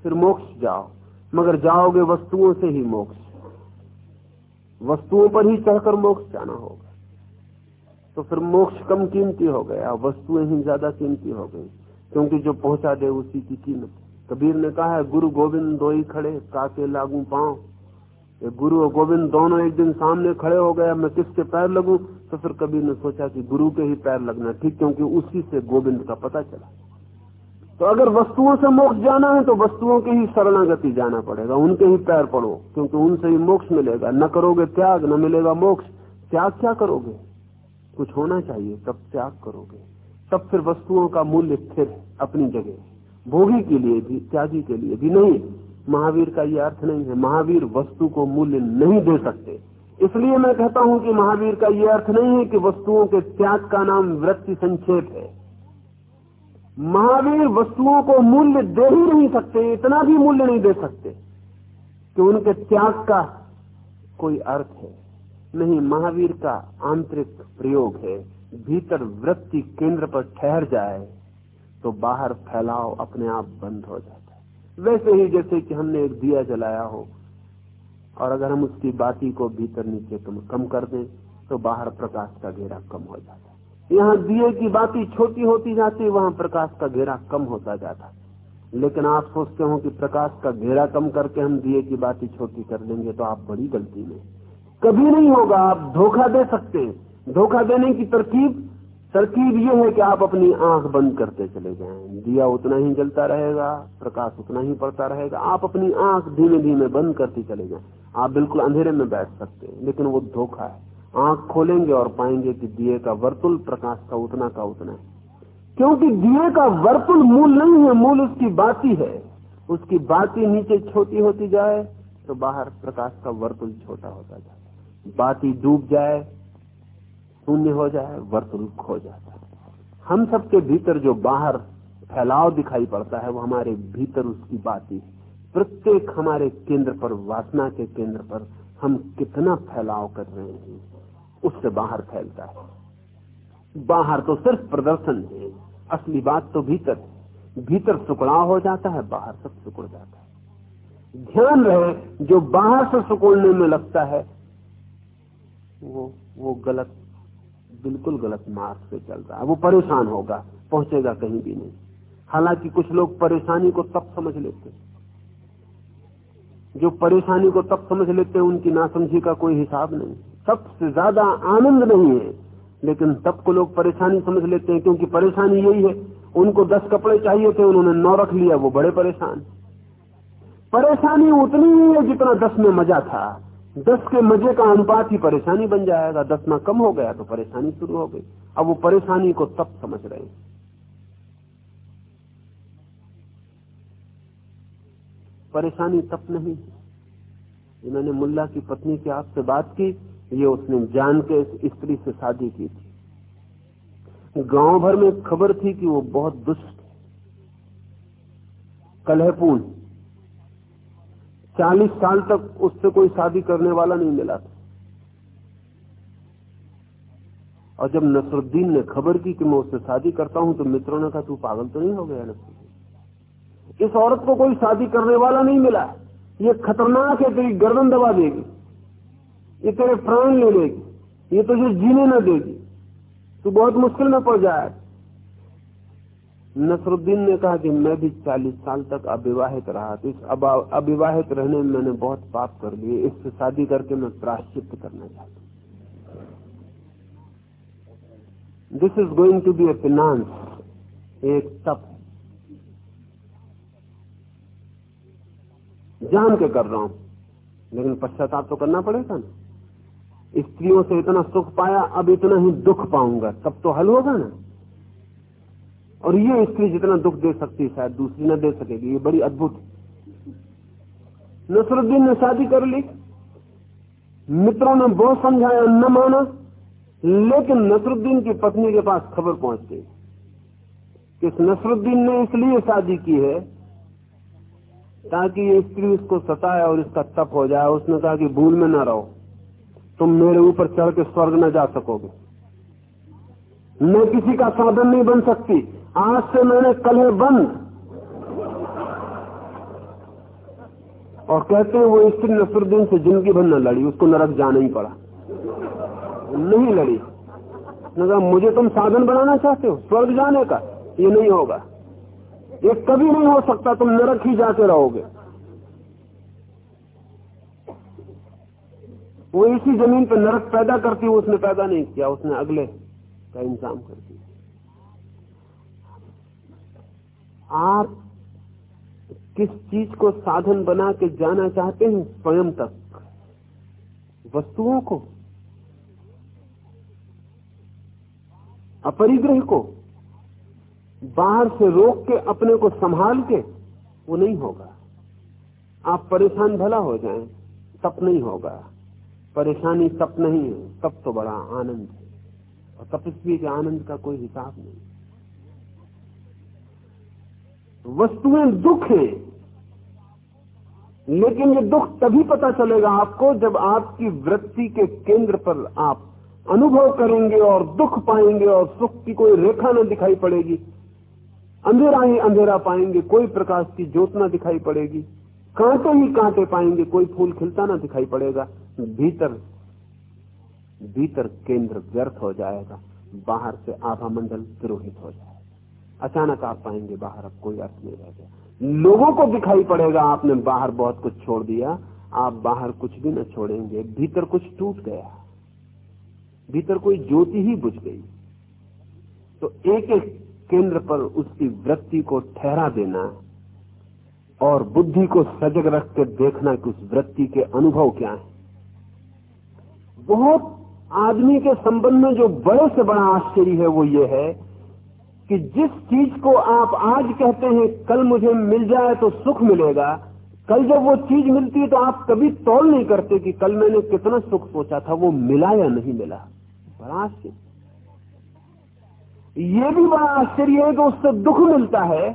फिर मोक्ष जाओ। मगर जाओगे वस्तुओं से ही मोक्ष। वस्तुओं पर ही चढ़कर मोक्ष जाना होगा। तो फिर मोक्ष कम कीमती हो गया, वस्तुएँ ही ज़्यादा कीमती हो गई, क्योंकि जो पहुँचा दे उसी की कीमत। कबीर ने कहा, है, गुरु गोविंद दो ही खड़े, काके लागू पाओ ये गुरु और गोविंद दोनों एक दिन सामने खड़े हो गए मैं किसके पैर लगू? तो फिर कबीर ने सोचा कि गुरु के ही पैर लगना ठीक, क्योंकि उसी से गोविंद का पता चला। तो अगर वस्तुओं से मोक्ष जाना है तो वस्तुओं के ही शरणागति जाना पड़ेगा, उनके ही पैर पड़ो, क्योंकि उनसे ही मोक्ष मिलेगा। न करोगे त्याग, न मिलेगा मोक्ष। त्याग क्या करोगे? कुछ होना चाहिए, तब त्याग करोगे। तब फिर वस्तुओं का मूल्य स्थिर अपनी जगह। भोगी के लिए भी, त्यागी के लिए भी नहीं। महावीर का ये अर्थ नहीं है, महावीर वस्तु को मूल्य नहीं दे सकते। इसलिए मैं कहता हूँ कि महावीर का ये अर्थ नहीं है कि वस्तुओं के त्याग का नाम वृत्ति संक्षेप है। महावीर वस्तुओं को मूल्य दे ही नहीं सकते, इतना भी मूल्य नहीं दे सकते कि उनके त्याग का कोई अर्थ है। नहीं, महावीर का आंतरिक प्रयोग है, भीतर वृत्ति केंद्र पर ठहर जाए तो बाहर फैलाव अपने आप बंद हो जाता है। वैसे ही जैसे कि हमने एक दिया जलाया हो, और अगर हम उसकी बाती को भीतर नीचे तुम कम कर दें तो बाहर प्रकाश का घेरा कम हो जाता है। यहाँ दिए की बाती छोटी होती जाती, वहाँ प्रकाश का घेरा कम होता जाता लेकिन आप सोचते हो कि प्रकाश का घेरा कम करके हम दिए की बाती छोटी कर लेंगे तो आप बड़ी गलती में कभी नहीं होगा, आप धोखा दे सकते हैं। धोखा देने की तरकीब तरकीब ये है कि आप अपनी आँख बंद करते चले जाएँ। दिया उतना ही जलता रहेगा, प्रकाश उतना ही पड़ता रहेगा। आप अपनी आँख धीमे धीमे बंद करते चले जाएँ। आप बिल्कुल अंधेरे में बैठ सकते हैं, लेकिन वो धोखा है। आँख खोलेंगे और पाएँगे कि दिए का वर्तुल, प्रकाश का उतना का उतना है। क्योंकि दिए का वर्तुल मूल नहीं है, मूल उसकी बाती है। उसकी बाती नीचे छोटी होती जाए तो बाहर प्रकाश का वर्तुल छोटा होता जाए। बाती डूब जाए शून्य हो जाए वर्तुल खो जाता है। हम सबके भीतर जो बाहर फैलाव दिखाई पड़ता है, वो हमारे भीतर उसकी बात ही प्रत्येक हमारे केंद्र पर, वासना के केंद्र पर हम कितना फैलाव कर रहे हैं, उससे बाहर फैलता है। बाहर तो सिर्फ़ प्रदर्शन है, असली बात तो भीतर भीतर सुकड़ाव हो जाता है, बाहर सब सुकड़ जाता है। ध्यान रहे, जो बाहर से सुकड़ने में लगता है, वो वो गलत बिल्कुल गलत मार्ग से चल रहा है। वो परेशान होगा, पहुंचेगा कहीं भी नहीं। हालाँकि कुछ लोग परेशानी को तब समझ लेते जो परेशानी को तब समझ लेते हैं, उनकी नासमझी का कोई हिसाब नहीं। सबसे ज़्यादा आनंद नहीं है, लेकिन तब को लोग परेशानी समझ लेते हैं, क्योंकि परेशानी यही है, उनको दस कपड़े चाहिए थे, उन्होंने नौ रख लिया, वो बड़े परेशान। परेशानी उतनी ही है जितना दस में मज़ा था। दस के मज़े का अनुपात ही परेशानी बन जाएगा। दस में कम हो गया तो परेशानी शुरू हो गई। अब वो परेशानी को तब समझ रहे हैं। परेशानी तब नहीं। मैंने मुल्ला की पत्नी की आपसे बात की, ये उसने जान के स्त्री से शादी की थी। गाँव भर में खबर थी कि वो बहुत दुष्ट कलहपूर्ण चालीस साल तक उससे कोई शादी करने वाला नहीं मिला था। और जब नसरुद्दीन ने खबर की कि मैं उससे शादी करता हूँ तो मित्रों ने कहा, तू पागल तो नहीं हो गया नसरुद्दीन? इस औरत को कोई शादी करने वाला नहीं मिला। ये खतरनाक है, तेरी गर्दन दबा देगी। ये तेरे प्राण ले लेगी। ये तुझे जीने न देगी। तू बहुत मुश्किल में पड़ जाए नसरुद्दीन ने कहा कि मैं भी चालीस साल तक अविवाहित रहा। तो इस अविवाहित रहने में मैंने बहुत पाप कर लिए। इससे शादी करके मैं प्राश्चित करना चाहता हूँ। This is going to be a penance एक तप। जान के कर रहा हूँ, लेकिन पश्चाताप तो करना पड़ेगा ना। स्त्रियों से इतना सुख पाया, अब इतना ही दुख पाऊँगा। तब तो हल होगा ना। और ये स्त्री जितना दुख दे सकती है, शायद दूसरी न दे सकेगी। ये बड़ी अद्भुत नसरुद्दीन ने शादी कर ली। मित्रों ने बहुत समझाया, न माना, लेकिन नसरुद्दीन की पत्नी के पास खबर पहुँच गई। कि नसरुद्दीन ने इसलिए शादी की है ताकि ये स्त्री उसको सताए और इसका तप हो जाए। उसने कहा कि भूल में ना रहो। तुम मेरे ऊपर चढ़ के स्वर्ग न जा सकोगे। मैं किसी का साधन नहीं बन सकती। आज से मैंने कलह बंद। और कहते हैं वो स्त्री नसरुद्दीन से ज़िंदगी भर न लड़ी, उसको नरक जाना ही पड़ा। नहीं लड़ी। कहा, मुझे तुम साधन बनाना चाहते हो? स्वर्ग जाने का? ये नहीं होगा। ये कभी नहीं हो सकता, तुम नरक ही जाते रहोगे। वो इसी ज़मीन पर नरक पैदा करती, उसने पैदा नहीं किया, उसने अगले का इंतज़ाम कर दिया। आप किस चीज़ को साधन बना के जाना चाहते हैं स्वयं तक? वस्तुओं को? अपरिग्रह को? बाहर से रोक के अपने को संभाल के? वो नहीं होगा। आप परेशान भला हो जाएँ, तप नहीं होगा। परेशानी तप नहीं है, तप तो बड़ा आनंद है। और तपस्वी के आनंद का कोई हिसाब नहीं। वस्तुएँ दुख है। लेकिन ये दुख तभी पता चलेगा आपको जब आपकी वृत्ति के केंद्र पर आप अनुभव करेंगे और दुख पाएँगे और सुख की कोई रेखा न दिखाई पड़ेगी। अंधेरा ही अंधेरा पाएँगे, कोई प्रकाश की ज्योत न दिखाई पड़ेगी। कांटे ही कांटे पाएँगे, कोई फूल खिलता ना दिखाई पड़ेगा। भीतर भीतर केंद्र व्यर्थ हो जाएगा, बाहर से आभा मंडल तिरोहित हो जाएगा। अचानक आप पाएँगे बाहर अब कोई अर्थ नहीं रह गया। लोगों को दिखाई पड़ेगा, आपने बाहर बहुत कुछ छोड़ दिया, आप बाहर कुछ भी न छोड़ेंगे, भीतर कुछ टूट गया, भीतर कोई ज्योति ही बुझ गई। तो एक एक केंद्र पर उसकी वृत्ति को ठहरा देना और बुद्धि को सजग रख कर देखना कि उस वृत्ति के अनुभव क्या है। बहुत आदमी के संबंध में जो बड़े से बड़ा आश्चर्य है वो ये है कि जिस चीज़ को आप आज कहते हैं, कल मुझे मिल जाए तो सुख मिलेगा। कल जब वो चीज़ मिलती है तो आप कभी तौल नहीं करते कि कल मैंने कितना सुख सोचा था, वो मिला या नहीं मिला। बड़ा आश्चर्य। ये भी बड़ा आश्चर्य है कि उससे दुख मिलता है,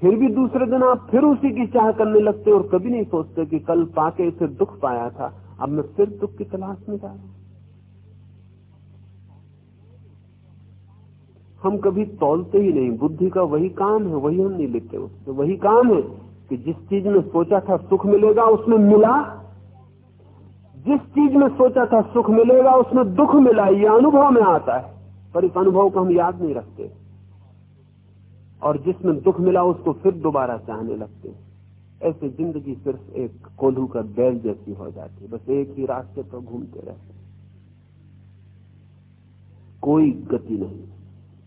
फिर भी दूसरे दिन आप फिर उसी की चाह करने लगते और कभी नहीं सोचते कि कल पाके इसे दुख पाया था। अब मैं फिर दुख की तलाश में जा रहा हूँ। हम कभी तोलते ही नहीं। बुद्धि का वही काम है, वही हम नहीं लिखते। उससे वही काम है कि जिस चीज़ में सोचा था सुख मिलेगा, उसमें मिला। जिस चीज़ में सोचा था सुख मिलेगा, उसमें दुख मिला। ये अनुभव में आता है, पर इस अनुभव को हम याद नहीं रखते। और जिसमें दुख मिला, उसको फिर दोबारा चाहने लगते। ऐसे ज़िंदगी सिर्फ़ एक कोल्हू का बैल जैसी हो जाती है। बस एक ही रास्ते पर घूमते रहते कोई गति नहीं।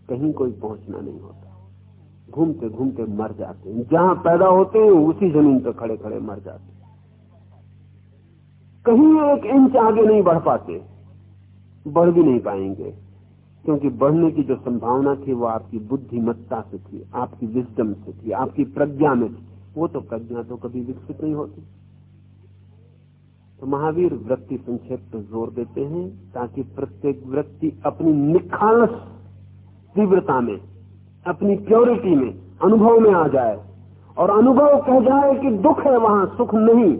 कहीं कोई पहुँचना नहीं होता। घूमते घूमते मर जाते हैं। जहाँ पैदा होते हैं, उसी ज़मीन पर खड़े खड़े मर जाते कहीं एक इंच आगे नहीं बढ़ पाते, बढ़ भी नहीं पाएँगे, क्योंकि बढ़ने की जो संभावना थी, वो आपकी बुद्धिमत्ता से थी, आपकी विजडम से थी, आपकी प्रज्ञा में थी। वो तो प्रज्ञा तो कभी विकसित नहीं होती। तो महावीर वृत्ति संक्षेप पर ज़ोर देते हैं, ताकि प्रत्येक वृत्ति अपनी निखालस तीव्रता में, अपनी प्योरिटी में, अनुभव में आ जाए। और अनुभव कह जाए कि दुख है वहाँ, सुख नहीं।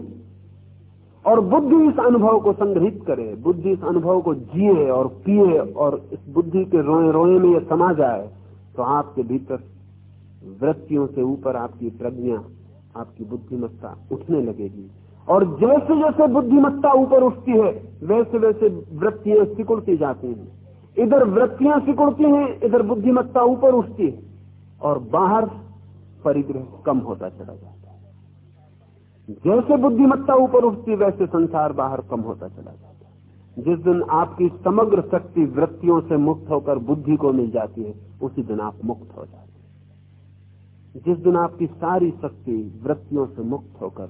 और बुद्धि इस अनुभव को संग्रहित करे। बुद्धि इस अनुभव को जिए और पिए और इस बुद्धि के रोए रोए में यह समा जाए तो आपके भीतर वृत्तियों से ऊपर आपकी प्रज्ञा, आपकी बुद्धिमत्ता उठने लगेगी। और जैसे जैसे बुद्धिमत्ता ऊपर उठती है वैसे वैसे वृत्तियाँ सिकुड़ती जाती हैं। इधर वृत्तियाँ सिकुड़ती हैं, इधर बुद्धिमत्ता ऊपर उठती है, और बाहर परिग्रह कम होता चला जाता है। जैसे बुद्धिमत्ता ऊपर उठती वैसे संसार बाहर कम होता चला जाता है। जिस दिन आपकी समग्र शक्ति वृत्तियों से मुक्त होकर बुद्धि को मिल जाती है, उसी दिन आप मुक्त हो जाते हैं। जिस दिन आपकी सारी शक्ति वृत्तियों से मुक्त होकर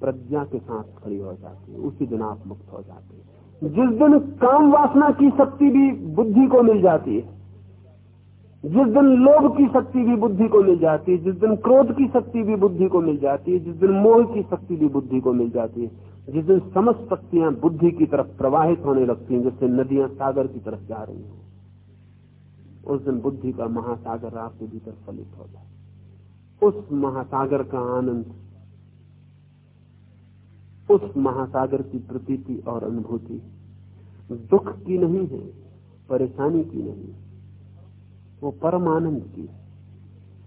प्रज्ञा के साथ खड़ी हो जाती है, उसी दिन आप मुक्त हो जाते हैं। जिस दिन काम वासना की शक्ति भी बुद्धि को मिल जाती है, जिस दिन लोभ की शक्ति भी बुद्धि को मिल जाती है, जिस दिन क्रोध की शक्ति भी बुद्धि को मिल जाती है, जिस दिन मोह की शक्ति भी बुद्धि को मिल जाती है, जिस दिन समस्त शक्तियाँ बुद्धि की तरफ़ प्रवाहित होने लगती हैं जैसे नदियाँ सागर की तरफ़ जा रही हैं, उस दिन बुद्धि का महासागर आपके भीतर फलित होता है उस महासागर का आनंद उस महासागर की प्रतीति और अनुभूति। दुख की नहीं है, परेशानी की नहीं। वो परम आनंद की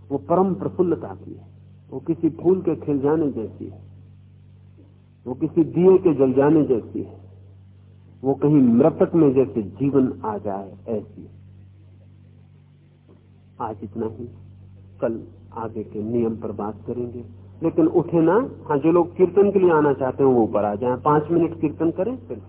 वो परम प्रफुल्लता की है। वो किसी फूल के खिल जाने जैसी है। वो किसी दिए के जल जाने जैसी है। वो कहीं मृतक में जैसे जीवन आ जाए ऐसी आज इतना ही। कल आगे के नियम पर बात करेंगे। लेकिन उठे ना हाँ जो लोग कीर्तन के लिए आना चाहते हैं, वो ऊपर आ जाए। पाँच मिनट कीर्तन करें, फिर